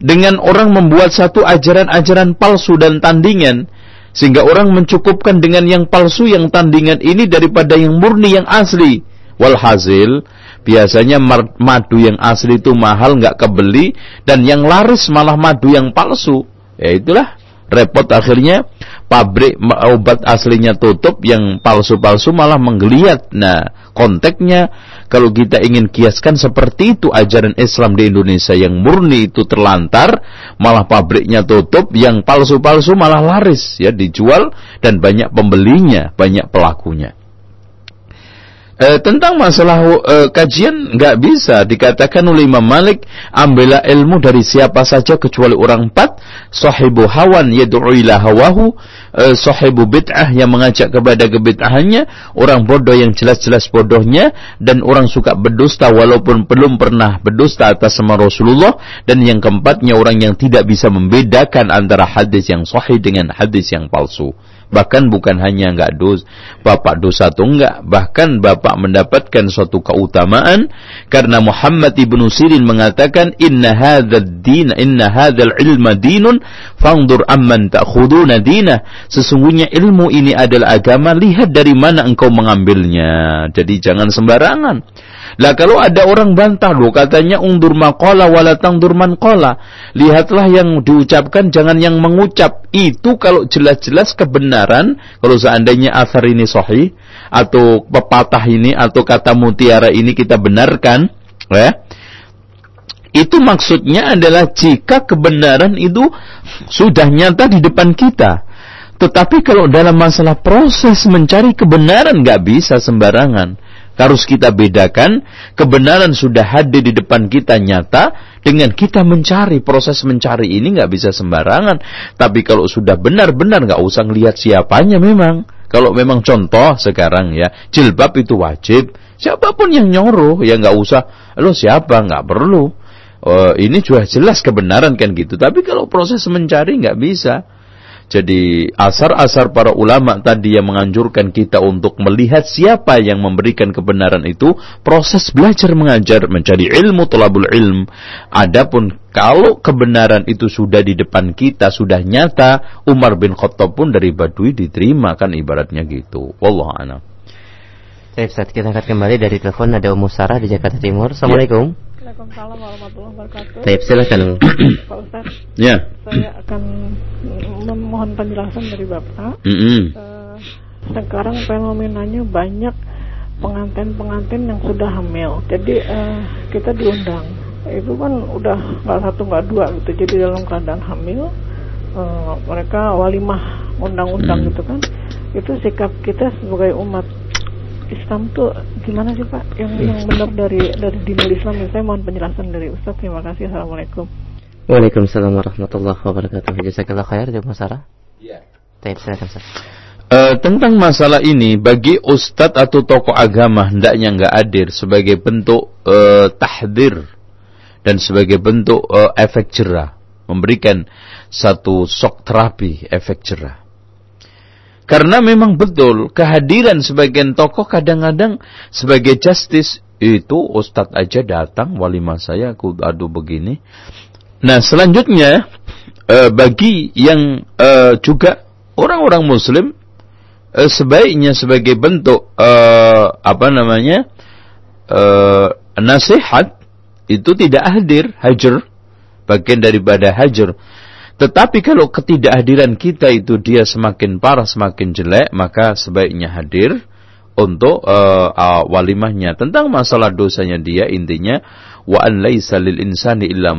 dengan orang membuat satu ajaran-ajaran palsu dan tandingan sehingga orang mencukupkan dengan yang palsu yang tandingan ini daripada yang murni yang asli. Walhasil biasanya madu yang asli itu mahal nggak kebeli dan yang laris malah madu yang palsu. Ya itulah repot akhirnya pabrik obat aslinya tutup yang palsu-palsu malah menggeliat. Nah konteksnya kalau kita ingin kiaskan seperti itu ajaran Islam di Indonesia yang murni itu terlantar malah pabriknya tutup yang palsu-palsu malah laris ya dijual dan banyak pembelinya banyak pelakunya E, tentang masalah e, kajian nggak bisa dikatakan oleh Imam Malik ambillah ilmu dari siapa saja kecuali orang empat. Sahibu hawan yad'u ila hawahu e, sahibu bid'ah yang mengajak kepada kebid'ahannya orang bodoh yang jelas-jelas bodohnya dan orang suka berdusta walaupun belum pernah berdusta atas sama Rasulullah. Dan yang keempatnya orang yang tidak bisa membedakan antara hadis yang sahih dengan hadis yang palsu Bahkan bukan hanya enggak dos, bapak dosa atau enggak, bahkan bapak mendapatkan suatu keutamaan karena Muhammad ibnu Sirin mengatakan inna hadzal din inna hadzal ilma dinun fangdur amman ta'khuduna dina. Sesungguhnya ilmu ini adalah agama, lihat dari mana engkau mengambilnya. Jadi jangan sembarangan. Lah kalau ada orang bantah loh katanya undur maqala wala tangdur man qala. Lihatlah yang diucapkan jangan yang mengucap. Itu kalau jelas-jelas kebenaran kalau seandainya asar ini sahih atau pepatah ini atau kata mutiara ini kita benarkan ya. Itu maksudnya adalah jika kebenaran itu sudah nyata di depan kita. Tetapi kalau dalam masalah proses mencari kebenaran nggak bisa sembarangan harus kita bedakan kebenaran sudah hadir di depan kita nyata dengan kita mencari. Proses mencari ini nggak bisa sembarangan. Tapi kalau sudah benar-benar nggak usah lihat siapanya memang. Kalau memang contoh sekarang ya jilbab itu wajib. Siapa pun yang nyuruh ya nggak usah lo siapa? Nggak perlu. Uh, ini juga jelas kebenaran kan gitu. Tapi kalau proses mencari nggak bisa jadi asar-asar para ulama tadi yang menganjurkan kita untuk melihat siapa yang memberikan kebenaran itu, proses belajar mengajar mencari ilmu tolabul ilm. Adapun kalau kebenaran itu sudah di depan kita, sudah nyata, Umar bin Khattab pun dari Badui diterima kan ibaratnya gitu. Wallah a'lam. Baik, saat kita angkat kembali dari telepon ada Ummu Sarah di Jakarta Timur. Assalamualaikum. Ya. Waalaikumsalam warahmatullahi wabarakatuh. Baik, silakan. Pak Ustaz. Ya. Saya akan memohon penjelasan dari Bapak. Mm -hmm. uh, sekarang fenomenanya banyak pengantin-pengantin yang sudah hamil. Jadi uh, kita diundang. Itu kan udah nggak satu nggak dua gitu. Jadi dalam keadaan hamil, uh, mereka walimah undang-undang mm. gitu kan. Itu sikap kita sebagai umat Islam tuh gimana sih Pak? Yang yang benar dari dari dinul Islam ya, saya mohon penjelasan dari Ustaz. Terima kasih. Assalamualaikum. Waalaikumsalam warahmatullahi wabarakatuh. Jazakallah khair Jawab Sarah. Iya. Baik, silakan Ustaz. Uh, tentang masalah ini bagi ustadz atau tokoh agama hendaknya nggak hadir sebagai bentuk uh, tahdir dan sebagai bentuk uh, efek jerah memberikan satu shock terapi efek jerah karena memang betul kehadiran sebagian tokoh kadang-kadang sebagai justice itu ustadz aja datang walimah saya aku adu begini. Nah selanjutnya e, bagi yang e, juga orang-orang muslim eh, sebaiknya sebagai bentuk eh, apa namanya eh, nasihat itu tidak hadir hajar bagian daripada hajar tetapi kalau ketidakhadiran kita itu dia semakin parah semakin jelek maka sebaiknya hadir untuk uh, uh, walimahnya tentang masalah dosanya dia intinya wa an laisa lil insani illa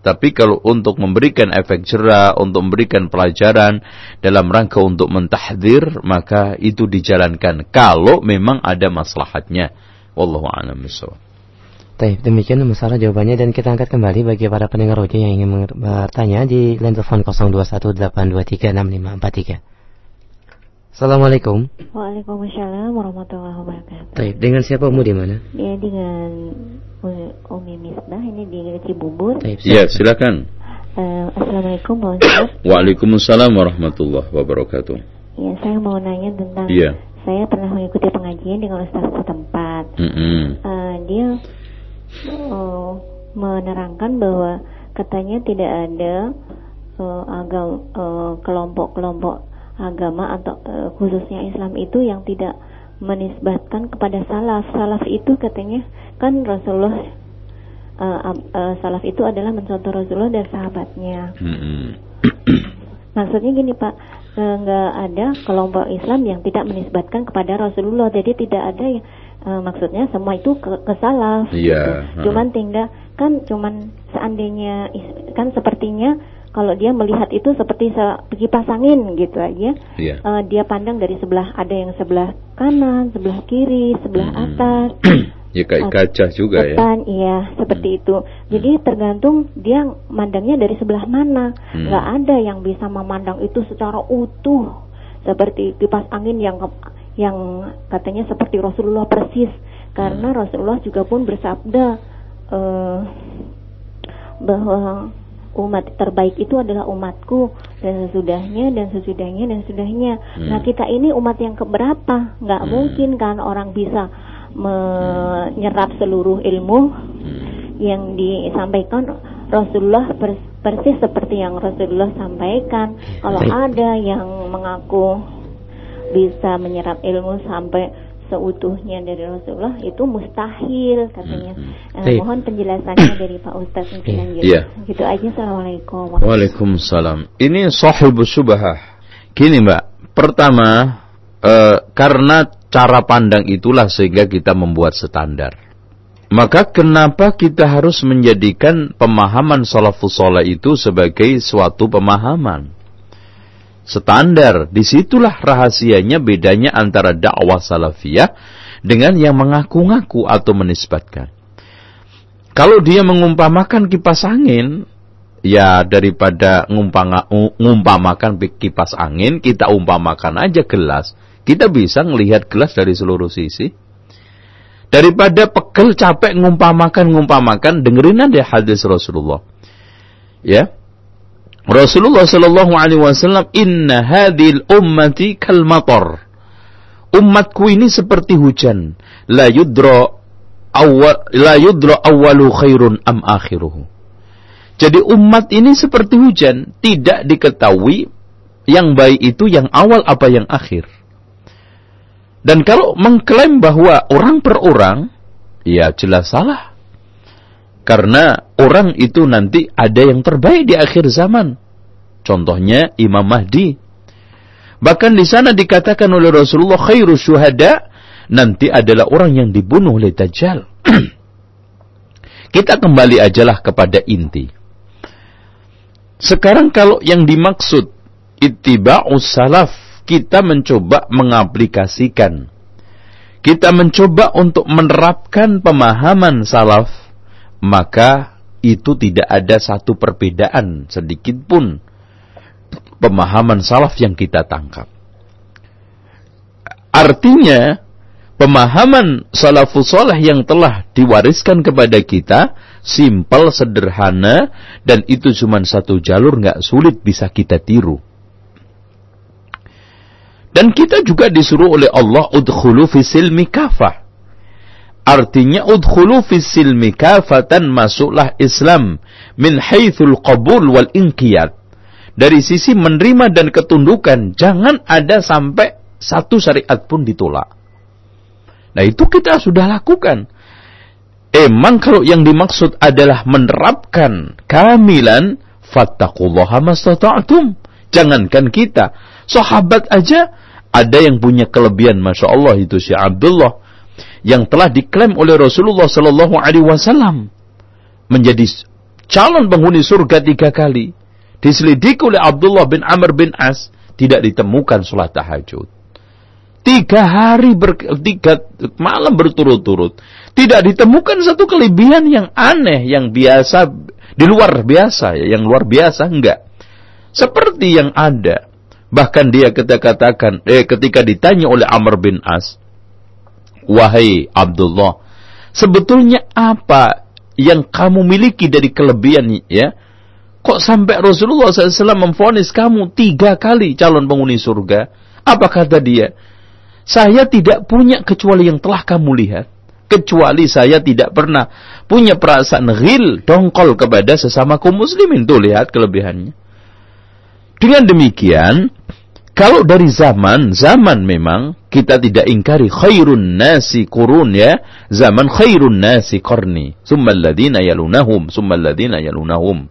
tapi kalau untuk memberikan efek jerah, untuk memberikan pelajaran dalam rangka untuk mentahdir, maka itu dijalankan kalau memang ada maslahatnya. Wallahu a'lam bishawab. Baik, demikian masalah jawabannya dan kita angkat kembali bagi para pendengar roja yang ingin bertanya di line telepon 0218236543. Assalamualaikum. Waalaikumsalam warahmatullahi wabarakatuh. Baik, dengan siapa Umu di mana? Ya dengan Umi Misbah ini di Cibubur. Baik, Ya, silakan. Uh, Assalamualaikum Ustaz. Waalaikumsalam warahmatullahi wabarakatuh. Ya, saya mau nanya tentang Iya. saya pernah mengikuti pengajian dengan ustaz setempat. Mm-mm. Uh, dia uh, menerangkan bahwa katanya tidak ada uh, agam uh, kelompok-kelompok agama atau uh, khususnya Islam itu yang tidak menisbatkan kepada salaf. Salaf itu katanya kan Rasulullah uh, uh, salaf itu adalah mencontoh Rasulullah dan sahabatnya. Maksudnya gini Pak, eh, nggak ada kelompok Islam yang tidak menisbatkan kepada Rasulullah. Jadi tidak ada yang eh, maksudnya semua itu ke, ke salaf. Iya, gitu. Cuman tinggal kan cuman seandainya kan sepertinya kalau dia melihat itu seperti se- kipas angin gitu aja. Iya. Eh, dia pandang dari sebelah ada yang sebelah kanan, sebelah kiri, sebelah Mm-mm. atas. ya kayak kaca juga ya. depan iya seperti itu jadi tergantung dia mandangnya dari sebelah mana Hmm. nggak ada yang bisa memandang itu secara utuh seperti kipas angin yang yang katanya seperti Rasulullah persis karena Rasulullah juga pun bersabda eh, bahwa umat terbaik itu adalah umatku dan sesudahnya dan sesudahnya dan sesudahnya. Hmm. Nah kita ini umat yang keberapa? Nggak Hmm. mungkin kan orang bisa menyerap seluruh ilmu Hmm. yang disampaikan Rasulullah pers- persis seperti yang Rasulullah sampaikan. Kalau Baik. ada yang mengaku bisa menyerap ilmu sampai seutuhnya dari Rasulullah itu mustahil katanya. Eh, Baik. mohon penjelasannya dari Pak Ustadz mungkin Iya. lanjut. Iya. Gitu aja. Assalamualaikum. Waalaikumsalam. Ini sahibu subahah. Gini mbak, pertama eh, karena cara pandang itulah sehingga kita membuat standar. Maka kenapa kita harus menjadikan pemahaman salafus soleh itu sebagai suatu pemahaman? Standar, di situlah rahasianya bedanya antara dakwah salafiyah dengan yang mengaku-ngaku atau menisbatkan. Kalau dia mengumpamakan kipas angin, ya daripada ngumpanga- ngu- ngumpamakan kipas angin, kita umpamakan aja gelas. Kita bisa melihat gelas dari seluruh sisi. Daripada pegel capek ngumpamakan-ngumpamakan, dengerin aja hadis Rasulullah. Ya. Rasulullah sallallahu alaihi wasallam, "Inna hadhil ummati kal matar." Umatku ini seperti hujan, la yudra awal la yudra awwalu khairun am akhiruhu. Jadi umat ini seperti hujan, tidak diketahui yang baik itu yang awal apa yang akhir. Dan kalau mengklaim bahwa orang per orang, ya jelas salah. Karena orang itu nanti ada yang terbaik di akhir zaman. Contohnya Imam Mahdi. Bahkan di sana dikatakan oleh Rasulullah khairu syuhada nanti adalah orang yang dibunuh oleh Dajjal. Kita kembali ajalah kepada inti. Sekarang kalau yang dimaksud ittiba'us salaf, kita mencoba mengaplikasikan. Kita mencoba untuk menerapkan pemahaman salaf, maka itu tidak ada satu perbedaan sedikit pun pemahaman salaf yang kita tangkap. Artinya, pemahaman salafus soleh yang telah diwariskan kepada kita simpel, sederhana, dan itu cuma satu jalur nggak sulit bisa kita tiru. Dan kita juga disuruh oleh Allah udkhulu fi silmi kafah. Artinya udkhulu fi silmi kafatan masuklah Islam min haitsul qabul wal inqiyad. Dari sisi menerima dan ketundukan, jangan ada sampai satu syariat pun ditolak. Nah itu kita sudah lakukan. Emang kalau yang dimaksud adalah menerapkan kamilan fattaqullaha mastata'tum. Jangankan kita, sahabat aja ada yang punya kelebihan Masya Allah itu si Abdullah yang telah diklaim oleh Rasulullah Sallallahu Alaihi Wasallam menjadi calon penghuni surga tiga kali. Diselidiki oleh Abdullah bin Amr bin As tidak ditemukan sholat tahajud. Tiga hari ber, tiga malam berturut-turut. Tidak ditemukan satu kelebihan yang aneh yang biasa di luar biasa ya yang luar biasa enggak. Seperti yang ada bahkan dia ketika katakan eh ketika ditanya oleh Amr bin As wahai Abdullah sebetulnya apa yang kamu miliki dari kelebihan ya Kok sampai Rasulullah SAW memfonis kamu tiga kali calon penghuni surga? Apa kata dia? Saya tidak punya kecuali yang telah kamu lihat. Kecuali saya tidak pernah punya perasaan ghil, dongkol kepada sesama kaum muslimin. Tuh lihat kelebihannya. Dengan demikian, kalau dari zaman, zaman memang kita tidak ingkari khairun nasi kurun ya. Zaman khairun nasi korni. Summa alladhina yalunahum. Summa alladhina yalunahum.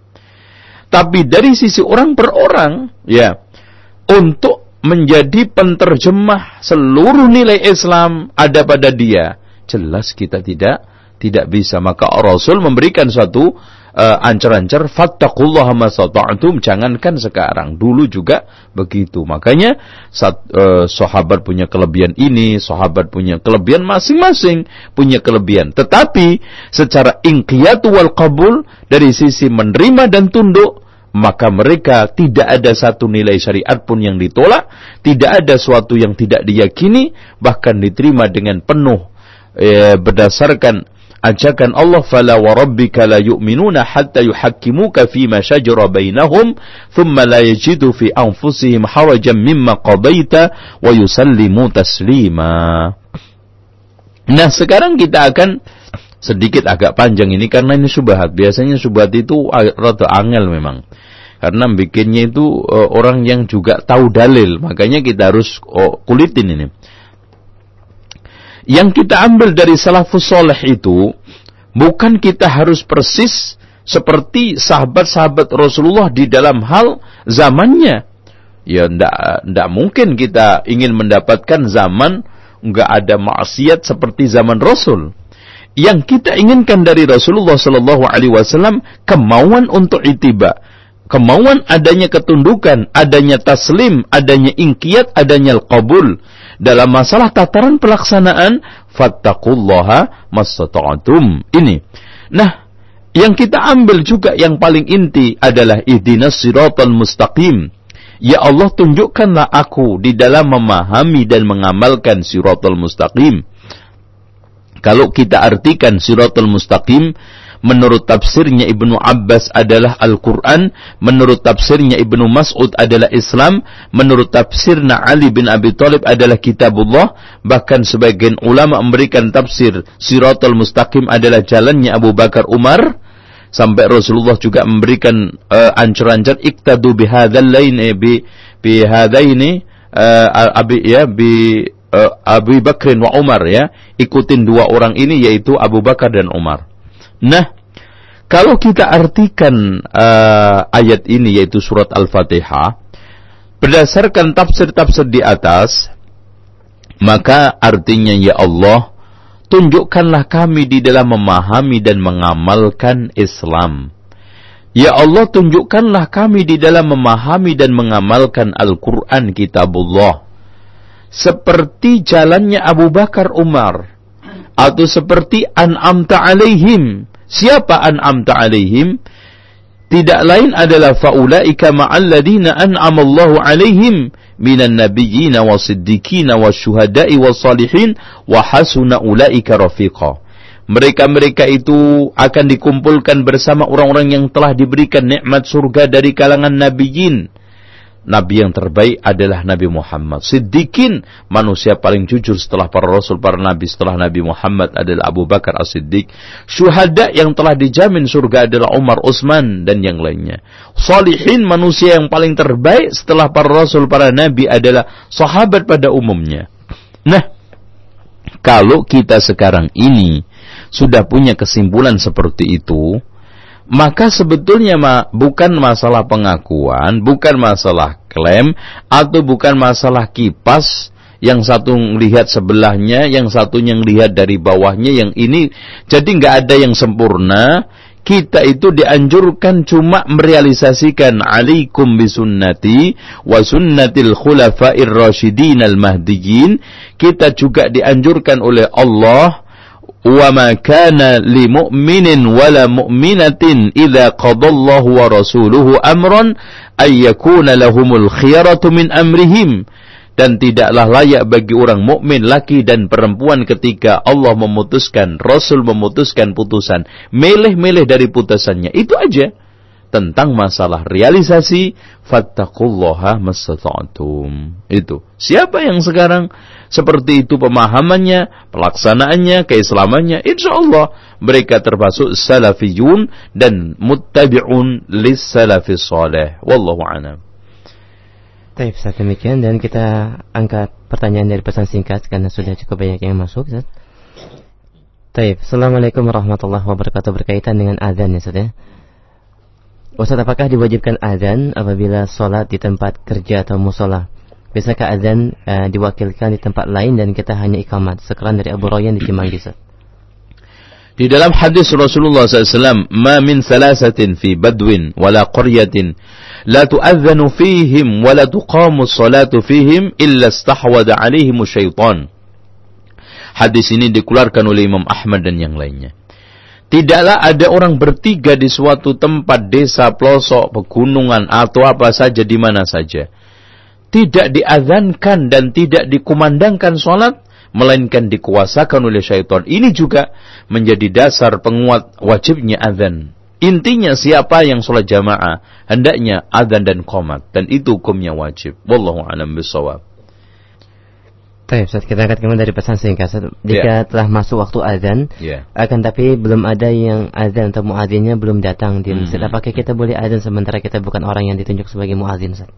Tapi dari sisi orang per orang, ya, untuk menjadi penterjemah seluruh nilai Islam ada pada dia. Jelas kita tidak tidak bisa. Maka Rasul memberikan suatu uh, ancar-ancar fattaqullaha masata'tum jangankan sekarang dulu juga begitu. Makanya saat, uh, sahabat punya kelebihan ini sahabat punya kelebihan masing-masing punya kelebihan. Tetapi secara inqiyat wal qabul dari sisi menerima dan tunduk maka mereka tidak ada satu nilai syariat pun yang ditolak, tidak ada suatu yang tidak diyakini, bahkan diterima dengan penuh eh, berdasarkan ajakan Allah fala wa rabbika la yu'minuna hatta yuhakkimuka fi ma shajara bainahum thumma la yajidu fi anfusihim harajan mimma qadaita wa yusallimu taslima. Nah, sekarang kita akan sedikit agak panjang ini karena ini subhat. Biasanya subhat itu rada angel memang. Karena bikinnya itu uh, orang yang juga tahu dalil, makanya kita harus oh, kulitin ini. Yang kita ambil dari salafus soleh itu bukan kita harus persis seperti sahabat-sahabat Rasulullah di dalam hal zamannya. Ya ndak ndak mungkin kita ingin mendapatkan zaman nggak ada maksiat seperti zaman Rasul yang kita inginkan dari Rasulullah Sallallahu Alaihi Wasallam kemauan untuk itiba, kemauan adanya ketundukan, adanya taslim, adanya ingkiat, adanya al-qabul. Dalam masalah tataran pelaksanaan, fattakullaha mastata'atum. Ini. Nah, yang kita ambil juga yang paling inti adalah ihdinas siratal mustaqim. Ya Allah tunjukkanlah aku di dalam memahami dan mengamalkan siratal mustaqim. Kalau kita artikan siratul mustaqim, menurut tafsirnya Ibnu Abbas adalah Al-Quran, menurut tafsirnya Ibnu Mas'ud adalah Islam, menurut tafsirnya Ali bin Abi Thalib adalah kitabullah, bahkan sebagian ulama memberikan tafsir siratul mustaqim adalah jalannya Abu Bakar Umar, sampai Rasulullah juga memberikan uh, ancur-ancur iktadu bihadzalaini bi bihadaini uh, abi ya bi uh, Abu Bakr wa Umar ya, ikutin dua orang ini yaitu Abu Bakar dan Umar. Nah, kalau kita artikan uh, ayat ini yaitu surat Al-Fatihah berdasarkan tafsir-tafsir di atas, maka artinya ya Allah, tunjukkanlah kami di dalam memahami dan mengamalkan Islam. Ya Allah tunjukkanlah kami di dalam memahami dan mengamalkan Al-Quran Kitabullah seperti jalannya Abu Bakar Umar atau seperti an'amta alaihim. Siapa an'amta alaihim? Tidak lain adalah faulaika ma'alladina an'amallahu alaihim. Minan nabiyyin wasiddiqin wasyuhada'i wassalihin wa hasuna ulaika rafiqa. Mereka-mereka itu akan dikumpulkan bersama orang-orang yang telah diberikan nikmat surga dari kalangan nabiyyin Nabi yang terbaik adalah Nabi Muhammad. Siddiqin, manusia paling jujur setelah para rasul, para nabi setelah Nabi Muhammad adalah Abu Bakar As-Siddiq. Syuhada yang telah dijamin surga adalah Umar Utsman dan yang lainnya. Salihin, manusia yang paling terbaik setelah para rasul, para nabi adalah sahabat pada umumnya. Nah, kalau kita sekarang ini sudah punya kesimpulan seperti itu, maka sebetulnya ma bukan masalah pengakuan, bukan masalah klaim, atau bukan masalah kipas yang satu melihat sebelahnya, yang satunya melihat dari bawahnya, yang ini jadi nggak ada yang sempurna. Kita itu dianjurkan cuma merealisasikan alaikum bisunnati wa sunnatil khulafair rasyidin al mahdiyin. Kita juga dianjurkan oleh Allah wa ma kana li mu'minin wala mu'minatin idza qadallahu wa rasuluhu amran ay yakuna lahumul khiyaratu min amrihim dan tidaklah layak bagi orang mukmin laki dan perempuan ketika Allah memutuskan, Rasul memutuskan putusan, milih-milih dari putusannya. Itu aja tentang masalah realisasi fattaqullaha mastata'tum. Itu. Siapa yang sekarang seperti itu pemahamannya, pelaksanaannya, keislamannya, insya Allah mereka termasuk salafiyun dan muttabi'un lis salafis salih. Wallahu a'lam. Baik, Ustaz demikian dan kita angkat pertanyaan dari pesan singkat karena sudah cukup banyak yang masuk, Ustaz. Baik, Assalamualaikum warahmatullahi wabarakatuh berkaitan dengan azan ya, Ustaz ya. Ustaz, apakah diwajibkan azan apabila sholat di tempat kerja atau musola? Bisakah azan uh, diwakilkan di tempat lain dan kita hanya ikamat? Sekarang dari Abu Royan di Cimanggi. Di dalam hadis Rasulullah SAW, "Ma min thalathatin fi badwin wala qaryatin la tu'adhanu fihim wala tuqamu salatu fihim illa istahwada alaihim syaitan." Hadis ini dikeluarkan oleh Imam Ahmad dan yang lainnya. Tidaklah ada orang bertiga di suatu tempat, desa, pelosok, pegunungan, atau apa saja di mana saja. Tidak diazankan dan tidak dikumandangkan sholat, melainkan dikuasakan oleh syaitan. Ini juga menjadi dasar penguat wajibnya azan. Intinya siapa yang sholat jamaah, hendaknya azan dan komat. Dan itu hukumnya wajib. Wallahu a'lam bishawab. Baik, Ustaz, kita angkat kembali dari pesan singkat. Jika Ya. telah masuk waktu azan, Ya. akan tapi belum ada yang azan atau muadzinnya belum datang di masjid. Hmm. Apakah kita boleh azan sementara kita bukan orang yang ditunjuk sebagai muadzin, Ustaz?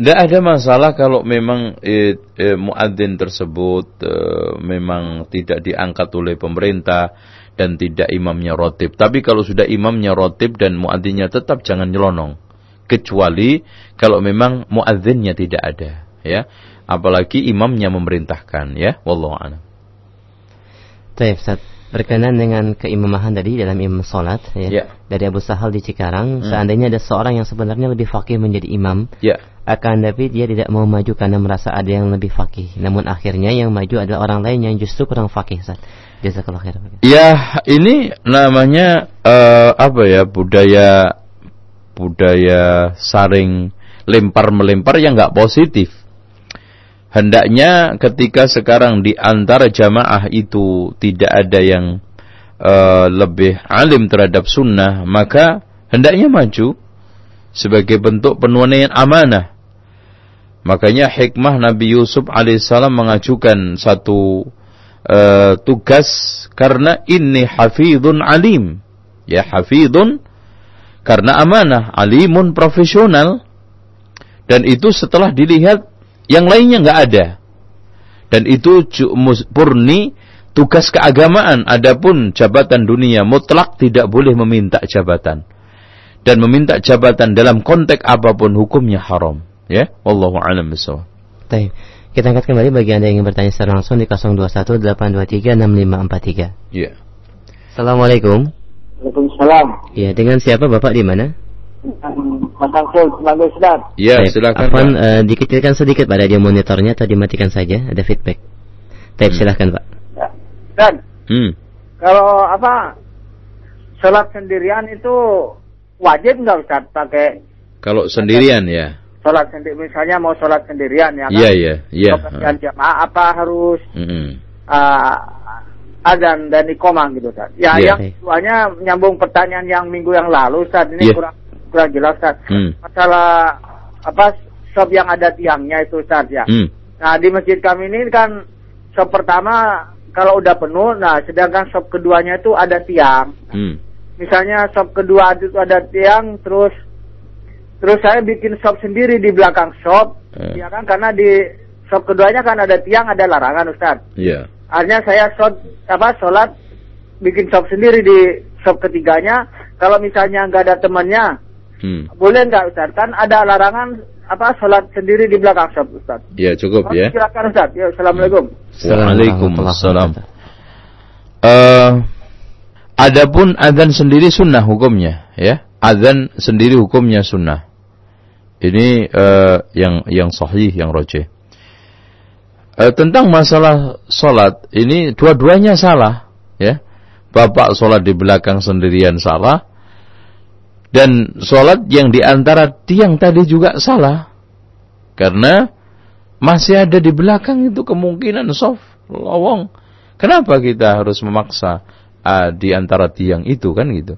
Tidak ada masalah kalau memang eh, eh, muadzin tersebut eh, memang tidak diangkat oleh pemerintah dan tidak imamnya rotib. Tapi kalau sudah imamnya rotib dan muadzinnya tetap jangan nyelonong. Kecuali kalau memang muadzinnya tidak ada, ya. Apalagi imamnya memerintahkan, ya. Wallahu a'lam. Baik, Ustaz. Berkenaan dengan keimamahan tadi dalam imam salat ya, Ya. dari Abu Sahal di Cikarang, Hmm. seandainya ada seorang yang sebenarnya lebih fakih menjadi imam, Ya. akan tapi dia tidak mau maju karena merasa ada yang lebih fakih. Namun akhirnya yang maju adalah orang lain yang justru kurang fakih, Ustaz. Jazakallah khair. Ya, ini namanya eh, apa ya budaya budaya saring lempar melempar yang nggak positif. Hendaknya ketika sekarang di antara jamaah itu tidak ada yang eh, lebih alim terhadap sunnah, maka hendaknya maju sebagai bentuk penunaian amanah. Makanya hikmah Nabi Yusuf alaihissalam mengajukan satu eh, tugas karena ini hafidun alim. Ya hafidun karena amanah, alimun profesional. Dan itu setelah dilihat yang lainnya nggak ada. Dan itu murni tugas keagamaan. Adapun jabatan dunia mutlak tidak boleh meminta jabatan. Dan meminta jabatan dalam konteks apa pun hukumnya haram. Ya, wallahu a'lam bishawab. Baik. Kita angkat kembali bagi Anda yang ingin bertanya secara langsung di 0218236543. Ya. Assalamualaikum. Waalaikumsalam. Ya, dengan siapa Bapak di mana? Mas. Ya, Baik, silakan. Afwan, Pak. eh, dikecilkan sedikit pada dia monitornya atau dimatikan saja, ada feedback. Baik, Hmm. silahkan Pak. Ya. Dan Hmm. kalau apa sholat sendirian itu wajib nggak Ustaz pakai Kalau sendirian ya. sholat sendiri misalnya mau sholat sendirian ya kan? Iya, iya, iya. Kalau kalian jamaah apa harus Mm-mm. uh, azan dan iqomah gitu Ustaz. Ya Iya. yang keduanya menyambung pertanyaan yang minggu yang lalu Ustaz ini Iya. kurang kurang jelas Ustaz. Hmm. Masalah apa shop yang ada tiangnya itu Ustaz ya. Hmm. Nah di masjid kami ini kan shop pertama kalau udah penuh, nah sedangkan shop keduanya itu ada tiang. Hmm. Misalnya shop kedua itu ada tiang, terus terus saya bikin shop sendiri di belakang shop, Eh. ya kan karena di shop keduanya kan ada tiang, ada larangan Ustaz. Iya. Akhirnya saya shot apa sholat bikin shop sendiri di shop ketiganya. Kalau misalnya nggak ada temannya, Hmm. boleh nggak Ustaz? Kan ada larangan apa sholat sendiri di belakang shop Ustaz. Ya cukup Oh, ya. Silakan Ustaz. Ya, assalamualaikum. Waalaikumsalam. Eh, adapun adzan sendiri sunnah hukumnya, ya. Adzan sendiri hukumnya sunnah. Ini eh, yang yang sahih, yang rojeh. Eh, tentang masalah solat, ini dua-duanya salah, ya. Bapak solat di belakang sendirian salah, dan solat yang di antara tiang tadi juga salah, karena masih ada di belakang itu kemungkinan soft lowong. Kenapa kita harus memaksa ah, di antara tiang itu kan gitu?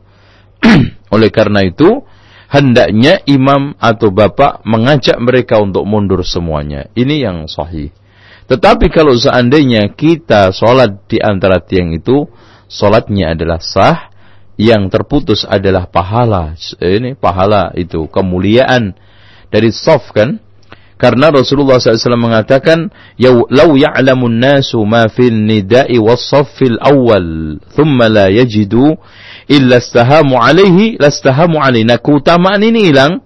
Oleh karena itu, hendaknya imam atau bapak mengajak mereka untuk mundur semuanya. Ini yang sahih. Tetapi kalau seandainya kita sholat di antara tiang itu, sholatnya adalah sah, yang terputus adalah pahala. Ini pahala itu, kemuliaan dari soft kan? Karena Rasulullah SAW mengatakan, "Yaw law ya'lamun nasu ma fil nida'i was-saffil awwal, thumma la yajidu illa istahamu alaihi lastahamu alaina." Keutamaan ini hilang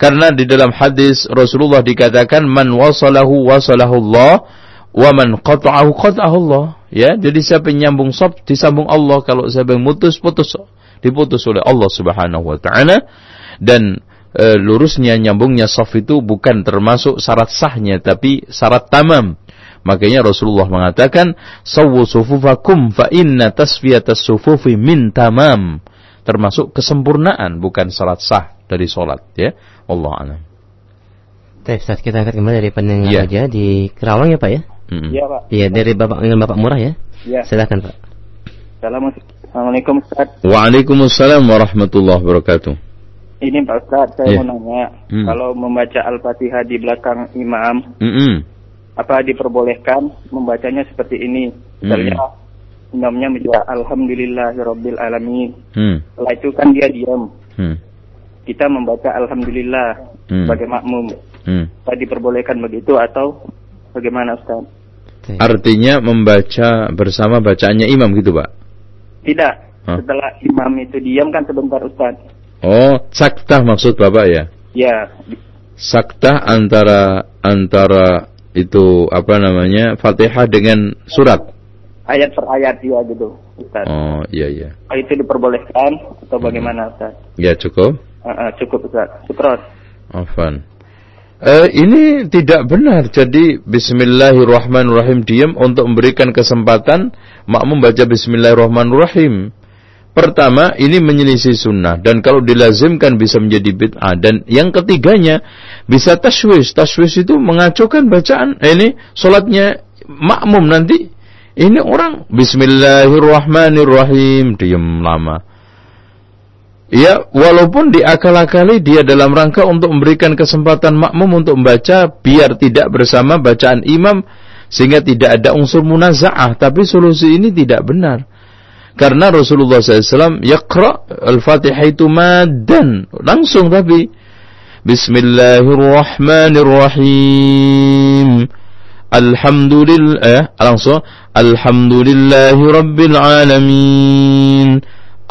karena di dalam hadis Rasulullah dikatakan, "Man wasalahu wasalahu Allah, wa man qata'ahu qata'ahu Allah." Ya, jadi siapa yang nyambung sab disambung Allah, kalau siapa yang mutus putus diputus oleh Allah Subhanahu wa taala dan e, lurusnya nyambungnya saf itu bukan termasuk syarat sahnya tapi syarat tamam. Makanya Rasulullah mengatakan sawwu sufufakum fa inna tasfiyatas sufufi min tamam. Termasuk kesempurnaan bukan syarat sah dari solat ya. Allah alam. Baik, Ustaz, kita angkat kembali dari pendengar Iya. aja di Kerawang ya, Pak ya? Mm-mm. Iya Pak. Iya, dari Bapak dengan Bapak Murah ya. Iya. Silakan, Pak. Assalamualaikum Ustaz. Waalaikumsalam warahmatullahi wabarakatuh. Ini Pak Ustaz, saya Iya. mau nanya, Hmm. kalau membaca Al-Fatihah di belakang imam, Mm-mm. apa diperbolehkan membacanya seperti ini? Misalnya, imamnya menjawab Alhamdulillahirabbil alamin. Hmm. Setelah itu kan dia diam. Hmm. Kita membaca Alhamdulillah Hmm. sebagai makmum. Hmm. Apa diperbolehkan begitu atau bagaimana Ustaz? Artinya membaca bersama bacaannya imam gitu, Pak. Tidak. Hah? Setelah imam itu diam kan sebentar Ustaz. Oh, saktah maksud Bapak ya? Ya, Saktah antara antara itu apa namanya? Fatihah dengan surat. ayat per ayat dia gitu Ustaz. Oh, iya iya. Apa itu diperbolehkan atau bagaimana Ustaz? Ya cukup. Ah, ah, cukup Ustaz. Syukron. Afan. Eh, ini tidak benar. Jadi Bismillahirrahmanirrahim diam untuk memberikan kesempatan makmum baca Bismillahirrahmanirrahim. Pertama, ini menyelisih sunnah dan kalau dilazimkan bisa menjadi bid'ah dan yang ketiganya bisa tashwish. Tashwish itu mengacaukan bacaan. Eh, ini solatnya makmum nanti. Ini orang Bismillahirrahmanirrahim diam lama. Ya, walaupun diakal-akali dia dalam rangka untuk memberikan kesempatan makmum untuk membaca biar tidak bersama bacaan imam sehingga tidak ada unsur munazaah, tapi solusi ini tidak benar. Karena Rasulullah SAW yakra al-Fatihah itu madan langsung tapi Bismillahirrahmanirrahim. Alhamdulillah eh, langsung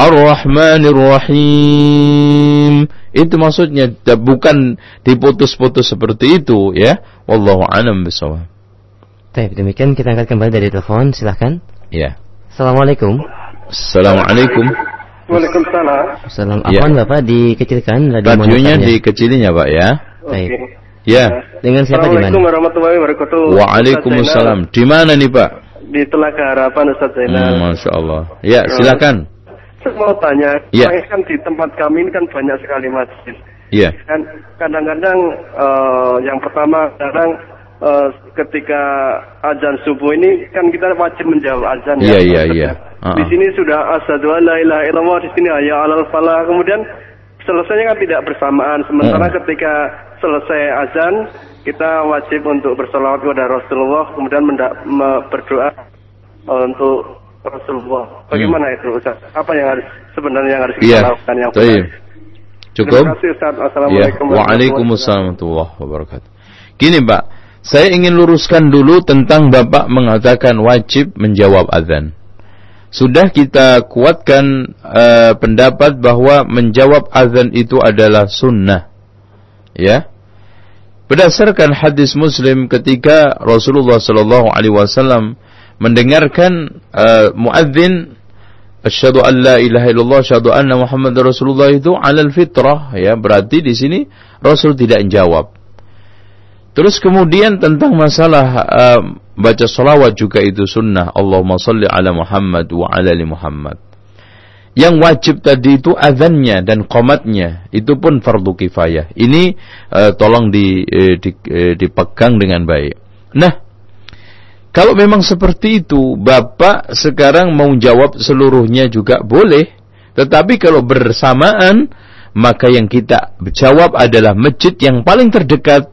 Ar-Rahmanir Rahim Itu maksudnya bukan diputus-putus seperti itu ya Wallahu a'lam bishawab Baik, demikian kita angkat kembali dari telepon. Silahkan. Ya Assalamualaikum. Assalamualaikum Waalaikumsalam. Salam. Iya. Apaan Bapak dikecilkan radio Radionya dikecilin ya Pak ya Baik. Ya Dengan siapa di mana? Assalamualaikum warahmatullahi wabarakatuh. Waalaikumsalam Di mana nih Pak? Di Telaga Harapan Ustaz Zainal. Hmm, Masya Allah Ya silakan Saya mau tanya, Iya. soalnya kan di tempat kami ini kan banyak sekali masjid. Ya Kan kadang-kadang eh, yang pertama kadang eh, ketika azan subuh ini kan kita wajib menjawab azan Iya, ya. iya, Ustaz, iya. ya. Ah, Di ah. sini sudah asyhadu an la ilaha illallah di sini ya alal falah. Kemudian selesainya kan tidak bersamaan. Sementara Ah. ketika selesai azan kita wajib untuk bersolawat kepada Rasulullah kemudian menda- me- berdoa eh, untuk Rasulullah. Bagaimana itu Ustaz? Apa yang harus sebenarnya yang harus kita Iya. lakukan yang benar? Cukup? Terima kasih Ustaz. Ya. Assalamualaikum Waalaikumsalam warahmatullahi wabarakatuh. Gini Pak, saya ingin luruskan dulu tentang Bapak mengatakan wajib menjawab azan. Sudah kita kuatkan eh, pendapat bahwa menjawab azan itu adalah sunnah. Ya. Berdasarkan hadis Muslim ketika Rasulullah sallallahu alaihi wasallam mendengarkan uh, muadzin asyhadu an la ilaha illallah asyhadu anna muhammadar rasulullah itu alal fitrah ya berarti di sini Rasul tidak menjawab. Terus kemudian tentang masalah uh, baca salawat juga itu sunnah Allahumma salli ala Muhammad wa ala ali Muhammad. Yang wajib tadi itu azannya dan qomatnya itu pun fardu kifayah. Ini uh, tolong di, eh, di, eh, dipegang dengan baik. Nah, kalau memang seperti itu, Bapak sekarang mau jawab seluruhnya juga boleh. Tetapi kalau bersamaan, maka yang kita jawab adalah masjid yang paling terdekat,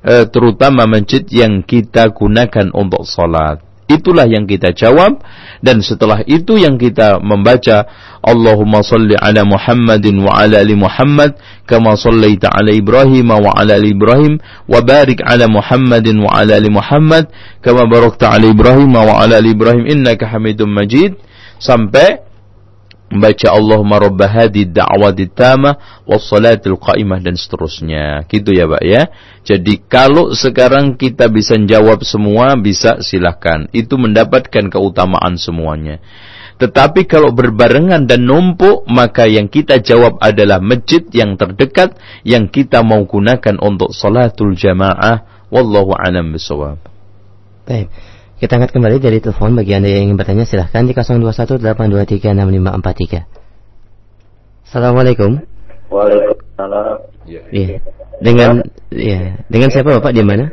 eh, terutama masjid yang kita gunakan untuk sholat. Itulah yang kita jawab. Dan setelah itu yang kita membaca Allahumma salli ala Muhammadin wa ala ali Muhammad kama sallaita ala Ibrahim wa ala ali Ibrahim wa barik ala Muhammadin wa ala ali Muhammad kama barakta ala Ibrahim wa ala ali Ibrahim innaka Hamidum Majid. Sampai membaca Allahumma rabb hadhihi da'wati tamah was salatil qa'imah dan seterusnya. Gitu ya, Pak ya. Jadi kalau sekarang kita bisa jawab semua bisa silahkan. Itu mendapatkan keutamaan semuanya. Tetapi kalau berbarengan dan numpuk maka yang kita jawab adalah masjid yang terdekat yang kita mau gunakan untuk salatul jamaah. Wallahu a'lam bishawab. Baik. Kita angkat kembali dari telepon bagi Anda yang ingin bertanya silahkan di 0218236543. Assalamualaikum. Waalaikumsalam. Iya. Dengan iya, dengan siapa Bapak di mana?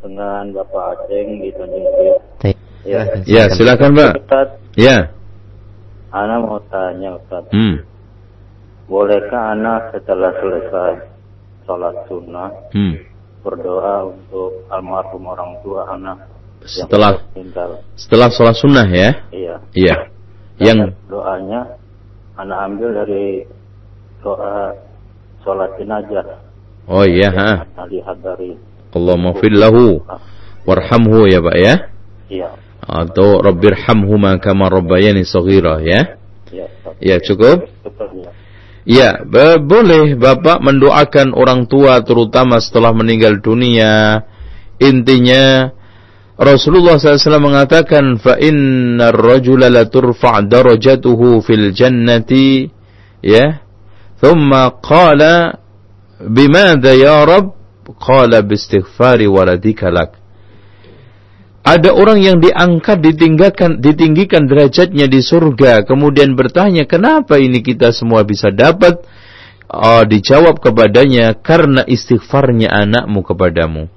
Dengan Bapak Aceng di Tanjung Priok. Ya. Ya, silakan, Pak. Ya. Ana mau tanya Ustaz. Hmm. Bolehkah Ana setelah selesai sholat sunnah Hmm. berdoa untuk almarhum orang tua Ana yang Setelah setelah sholat sunnah ya? Iya. Iya. Yang Doanya Ana ambil dari doa sholat jenazah. Oh iya, ha. Lihat dari Allahumma fir lahu warhamhu ya Pak ya. Iya. Atau rabbirhamhuma kama rabbayani saghira ya. Iya. Ya cukup? Ya. Ya, be- boleh Bapak mendoakan orang tua terutama setelah meninggal dunia. Intinya Rasulullah SAW mengatakan rajula la turfa' darajatuhu fil jannati ya. Thumma qala bimada ya Rabb? Qala bistighfari waladika lak. Ada orang yang diangkat, ditinggikan, ditinggikan derajatnya di surga, kemudian bertanya, kenapa ini kita semua bisa dapat? Oh, dijawab kepadanya, karena istighfarnya anakmu kepadamu.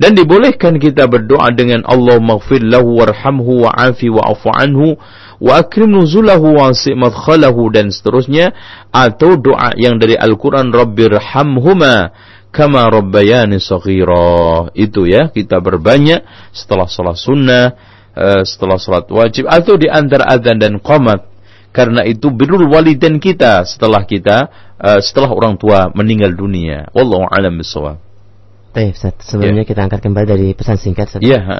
Dan dibolehkan kita berdoa dengan Allah maghfir lahu warhamhu wa'afi wa'afu anhu wa akrim nuzulahu wasi' madkhalahu dan seterusnya atau doa yang dari Al-Qur'an rabbirhamhuma kama rabbayani saghira. Itu ya, kita berbanyak setelah salat sunnah, eh, setelah salat wajib atau di antara adzan dan qamat. Karena itu birrul walidain kita setelah kita eh, setelah orang tua meninggal dunia. Wallahu a'lam bishawab. Baik, Ustaz. Sebelumnya kita angkat kembali dari pesan singkat Ustaz. Iya, ha.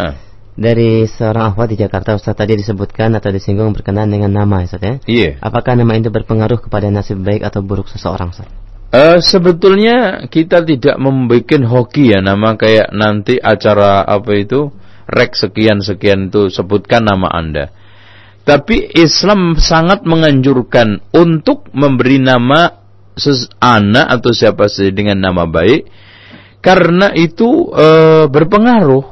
Dari seorang akhwat di Jakarta Ustaz tadi disebutkan atau disinggung berkenaan dengan nama Ustaz ya. Iya. Apakah nama itu berpengaruh kepada nasib baik atau buruk seseorang Ustaz? Eh, sebetulnya kita tidak membuat hoki ya nama kayak nanti acara apa itu rek sekian sekian itu sebutkan nama anda. Tapi Islam sangat menganjurkan untuk memberi nama anak atau siapa saja dengan nama baik karena itu eh, berpengaruh.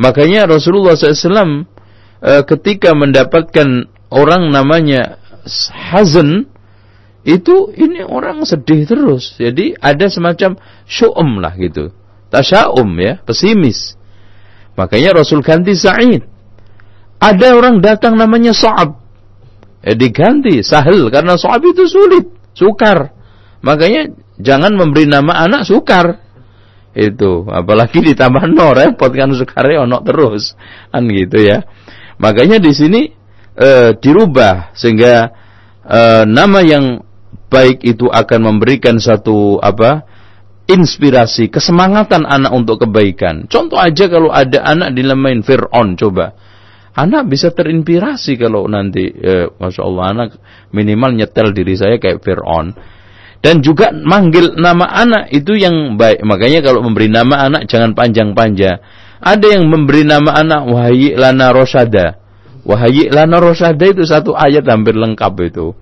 Makanya Rasulullah SAW eh, ketika mendapatkan orang namanya Hazan itu ini orang sedih terus. Jadi ada semacam syu'um lah gitu. Tasya'um ya, pesimis. Makanya Rasul ganti Sa'id. Ada orang datang namanya Sa'ab. Eh diganti Sahel karena Sa'ab itu sulit, sukar. Makanya jangan memberi nama anak sukar. Itu, apalagi ditambah no repot kan sukare ono terus. Kan gitu ya. Makanya di sini e, dirubah sehingga e, nama yang baik itu akan memberikan satu apa? inspirasi, kesemangatan anak untuk kebaikan. Contoh aja kalau ada anak dinamain Fir'aun coba. Anak bisa terinspirasi kalau nanti, eh, masya Allah anak minimal nyetel diri saya kayak Fir'aun. Dan juga manggil nama anak itu yang baik. Makanya kalau memberi nama anak jangan panjang-panjang. Ada yang memberi nama anak Wahyi Lana Rosada. Wahyi Lana Rosada itu satu ayat hampir lengkap itu.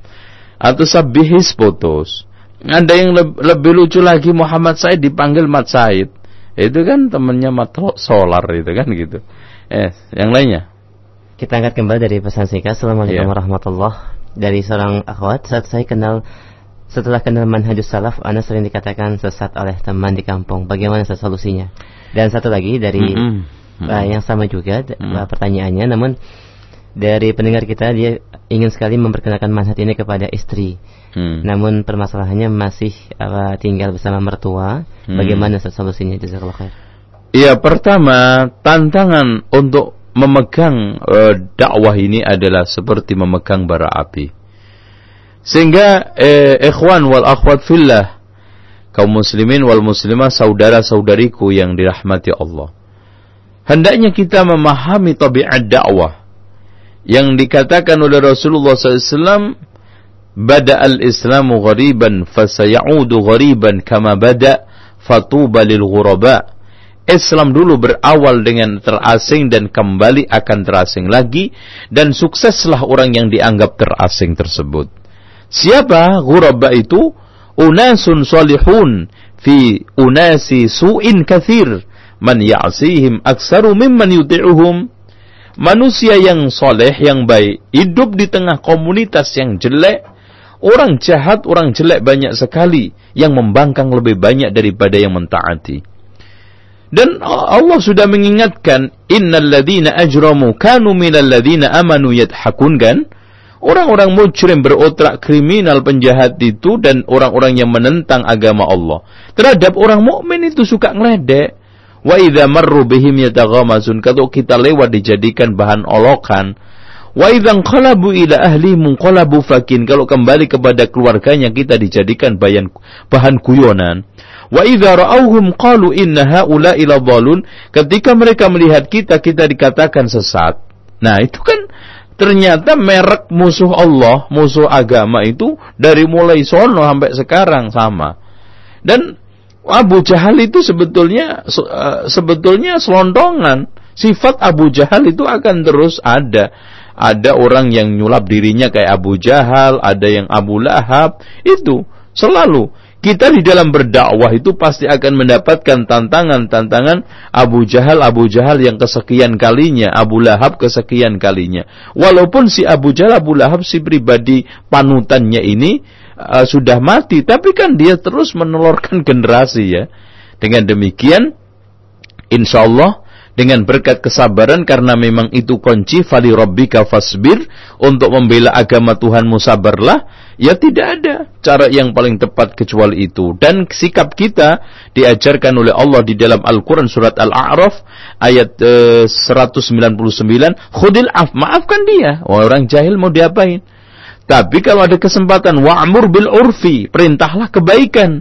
Atau Sabihis Potos. Ada yang lebih, lebih lucu lagi Muhammad Said dipanggil Mat Said. Itu kan temannya Mat Solar itu kan gitu. Eh, yang lainnya. Kita angkat kembali dari pesan singkat. Assalamualaikum Iya. warahmatullahi Dari seorang akhwat, saat saya kenal setelah kenal manhajus salaf, Anda sering dikatakan sesat oleh teman di kampung. Bagaimana solusinya? Dan satu lagi dari Mm-mm. uh, yang sama juga Mm. uh, pertanyaannya, namun dari pendengar kita dia ingin sekali memperkenalkan manhaj ini kepada istri. Hmm. Namun permasalahannya masih uh, tinggal bersama mertua. Hmm. Bagaimana solusinya? Jazakallah khair. Ya pertama tantangan untuk memegang eh, dakwah ini adalah seperti memegang bara api. Sehingga eh, ikhwan wal akhwat fillah kaum muslimin wal muslimah saudara-saudariku yang dirahmati Allah. Hendaknya kita memahami tabiat dakwah yang dikatakan oleh Rasulullah SAW bada al-islamu ghariban fasayaudu ghariban kama bada fatuba lil ghuraba Islam dulu berawal dengan terasing dan kembali akan terasing lagi dan sukseslah orang yang dianggap terasing tersebut. Siapa ghuraba itu? Unasun salihun fi unasi su'in kathir man ya'sihim aksaru mimman yuti'uhum. Manusia yang soleh, yang baik, hidup di tengah komunitas yang jelek, orang jahat, orang jelek banyak sekali, yang membangkang lebih banyak daripada yang mentaati. Dan Allah sudah mengingatkan, Innal ladhina ajramu kanu minal ladhina amanu yadhakun kan? Orang-orang mujrim berotak kriminal penjahat itu dan orang-orang yang menentang agama Allah. Terhadap orang mukmin itu suka ngeledek. Wa idza marru bihim yataghamazun. Kalau kita lewat dijadikan bahan olokan. Wa idza qalabu ila ahli munqalabu fakin. Kalau kembali kepada keluarganya kita dijadikan bahan bahan guyonan. Wa idza ra'awhum qalu inna haula ila. Ketika mereka melihat kita kita dikatakan sesat. Nah, itu kan ternyata merek musuh Allah, musuh agama itu dari mulai sono sampai sekarang sama. Dan Abu Jahal itu sebetulnya uh, sebetulnya selondongan. Sifat Abu Jahal itu akan terus ada. Ada orang yang nyulap dirinya kayak Abu Jahal, ada yang Abu Lahab, itu selalu kita di dalam berdakwah itu pasti akan mendapatkan tantangan-tantangan Abu Jahal, Abu Jahal yang kesekian kalinya, Abu Lahab kesekian kalinya. Walaupun si Abu Jahal, Abu Lahab si pribadi panutannya ini uh, sudah mati, tapi kan dia terus menelurkan generasi ya. Dengan demikian, insya Allah dengan berkat kesabaran karena memang itu kunci fali rabbika fasbir untuk membela agama Tuhanmu sabarlah ya tidak ada cara yang paling tepat kecuali itu. Dan sikap kita diajarkan oleh Allah di dalam Al-Qur'an surat Al-A'raf ayat eh, 199 khudil af maafkan dia orang jahil mau diapain? Tapi kalau ada kesempatan wa'mur bil urfi perintahlah kebaikan.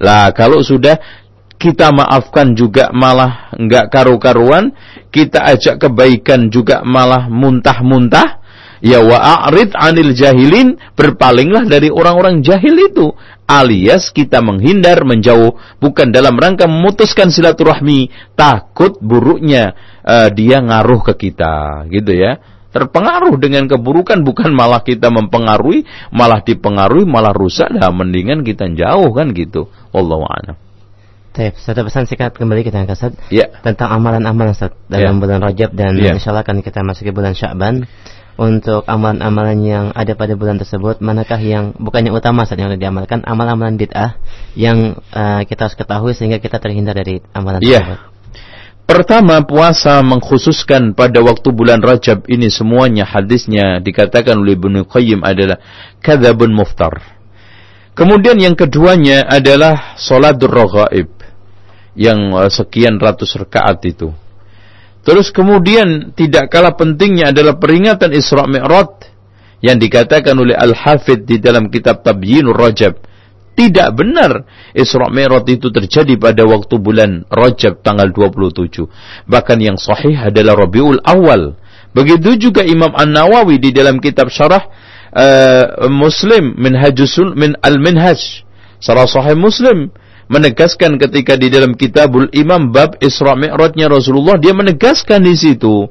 Lah kalau sudah kita maafkan juga malah enggak karu-karuan, kita ajak kebaikan juga malah muntah-muntah, ya wa'arid anil jahilin, berpalinglah dari orang-orang jahil itu. Alias kita menghindar, menjauh, bukan dalam rangka memutuskan silaturahmi, takut buruknya uh, dia ngaruh ke kita, gitu ya. Terpengaruh dengan keburukan bukan malah kita mempengaruhi, malah dipengaruhi, malah rusak, dah mendingan kita jauh kan gitu. Wallahu a'lam. Taib, satu pesan singkat kembali kita angkat Ustaz. Ya. Tentang amalan-amalan Ustaz dalam Ya. bulan Rajab dan Ya. insya Allah akan kita masuki bulan Sya'ban. Untuk amalan-amalan yang ada pada bulan tersebut, manakah yang bukannya utama saat yang harus diamalkan, amalan-amalan bid'ah yang uh, kita harus ketahui sehingga kita terhindar dari amalan Iya. tersebut. Pertama puasa mengkhususkan pada waktu bulan Rajab ini semuanya hadisnya dikatakan oleh Ibnu Qayyim adalah kadzabun muftar. Kemudian yang keduanya adalah salatul raghaib yang uh, sekian ratus rakaat itu. Terus kemudian tidak kalah pentingnya adalah peringatan Isra Mi'raj yang dikatakan oleh Al-Hafidh di dalam kitab Tabyinur Rajab. Tidak benar Isra Mi'raj itu terjadi pada waktu bulan Rajab tanggal 27. Bahkan yang sahih adalah Rabiul Awal. Begitu juga Imam An-Nawawi di dalam kitab syarah uh, Muslim Minhajusul min Al-Minhaj. Syarah Sahih Muslim menegaskan ketika di dalam kitabul Imam bab Isra Mi'rajnya Rasulullah dia menegaskan di situ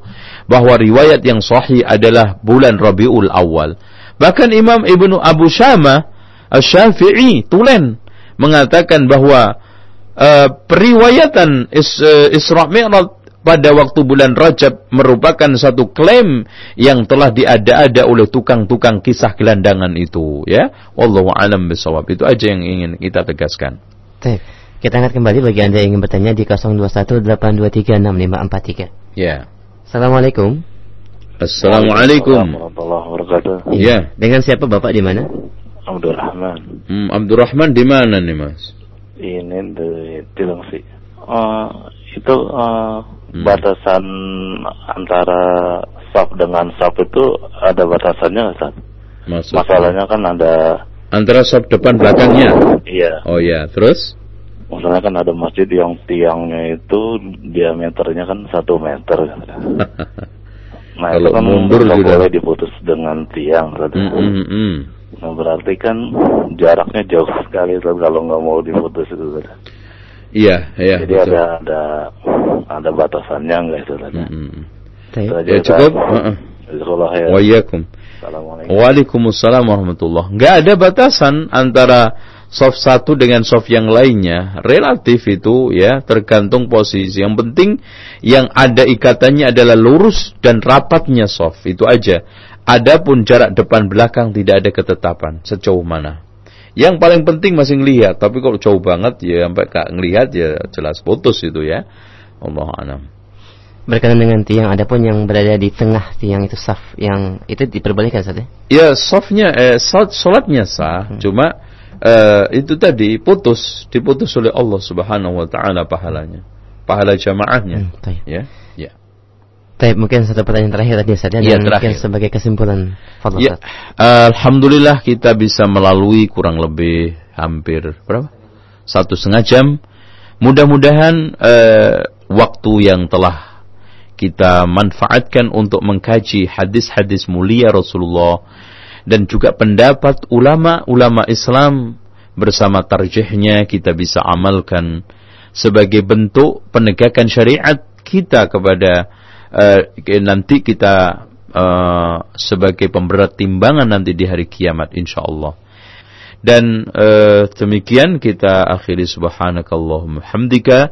bahwa riwayat yang sahih adalah bulan Rabiul Awal. Bahkan Imam Ibnu Abu Syama Asy-Syafi'i tulen mengatakan bahwa uh, periwayatan is, uh, Isra Mi'raj pada waktu bulan Rajab merupakan satu klaim yang telah diada-ada oleh tukang-tukang kisah gelandangan itu ya. Wallahu alam bisawab itu aja yang ingin kita tegaskan Baik. Kita angkat kembali bagi Anda yang ingin bertanya di 0218236543. Ya. Assalamualaikum. Assalamualaikum. Warahmatullahi wabarakatuh. Iya. Dengan siapa Bapak di mana? Abdurrahman. Hmm, Abdurrahman di mana nih, Mas? Ini di Tilengsi. Uh, itu uh, Hmm. batasan antara saf dengan saf itu ada batasannya nggak, Masalahnya kan ada antara sop depan belakangnya. iya, Oh ya, terus? masalahnya kan ada masjid yang tiangnya itu diameternya kan satu meter. Nah Kalau itu kan mundur sudah. boleh diputus dengan tiang. Mm, mm, mm. Nah berarti kan jaraknya jauh sekali kalau nggak mau diputus itu. Ustaz. Iya, iya. Jadi betul. ada ada ada batasannya nggak itu? Ustaz? Mm, mm. Itu aja, Ya cukup. Heeh. Jazakallah khair. Assalamualaikum. Waalaikumsalam warahmatullah. Nggak ada batasan antara soft satu dengan soft yang lainnya. Relatif itu ya, tergantung posisi. Yang penting yang ada ikatannya adalah lurus dan rapatnya soft. Itu aja. Adapun jarak depan belakang tidak ada ketetapan sejauh mana. Yang paling penting masih ngelihat, tapi kalau jauh banget ya sampai gak ngelihat ya jelas putus itu ya. Allah alam. Berkaitan dengan tiang, ada pun yang berada di tengah tiang itu saf, yang itu diperbolehkan saja. Ya softnya eh salat sholatnya sah, cuma eh, itu tadi putus, diputus oleh Allah Subhanahu wa taala pahalanya. Pahala jamaahnya. Hmm. Ya. Ya. Mungkin satu pertanyaan terakhir tadi Ustaz ya, Iya, dan terakhir. mungkin sebagai kesimpulan. Fadhol Ya, Ustaz. Alhamdulillah kita bisa melalui kurang lebih hampir berapa? Satu setengah jam. Mudah-mudahan eh, waktu yang telah kita manfaatkan untuk mengkaji hadis-hadis mulia Rasulullah dan juga pendapat ulama-ulama Islam bersama tarjihnya kita bisa amalkan sebagai bentuk penegakan syariat kita kepada eh, nanti kita eh, sebagai pemberat timbangan nanti di hari kiamat insyaallah. Dan eh, demikian kita akhiri subhanakallahumma hamdika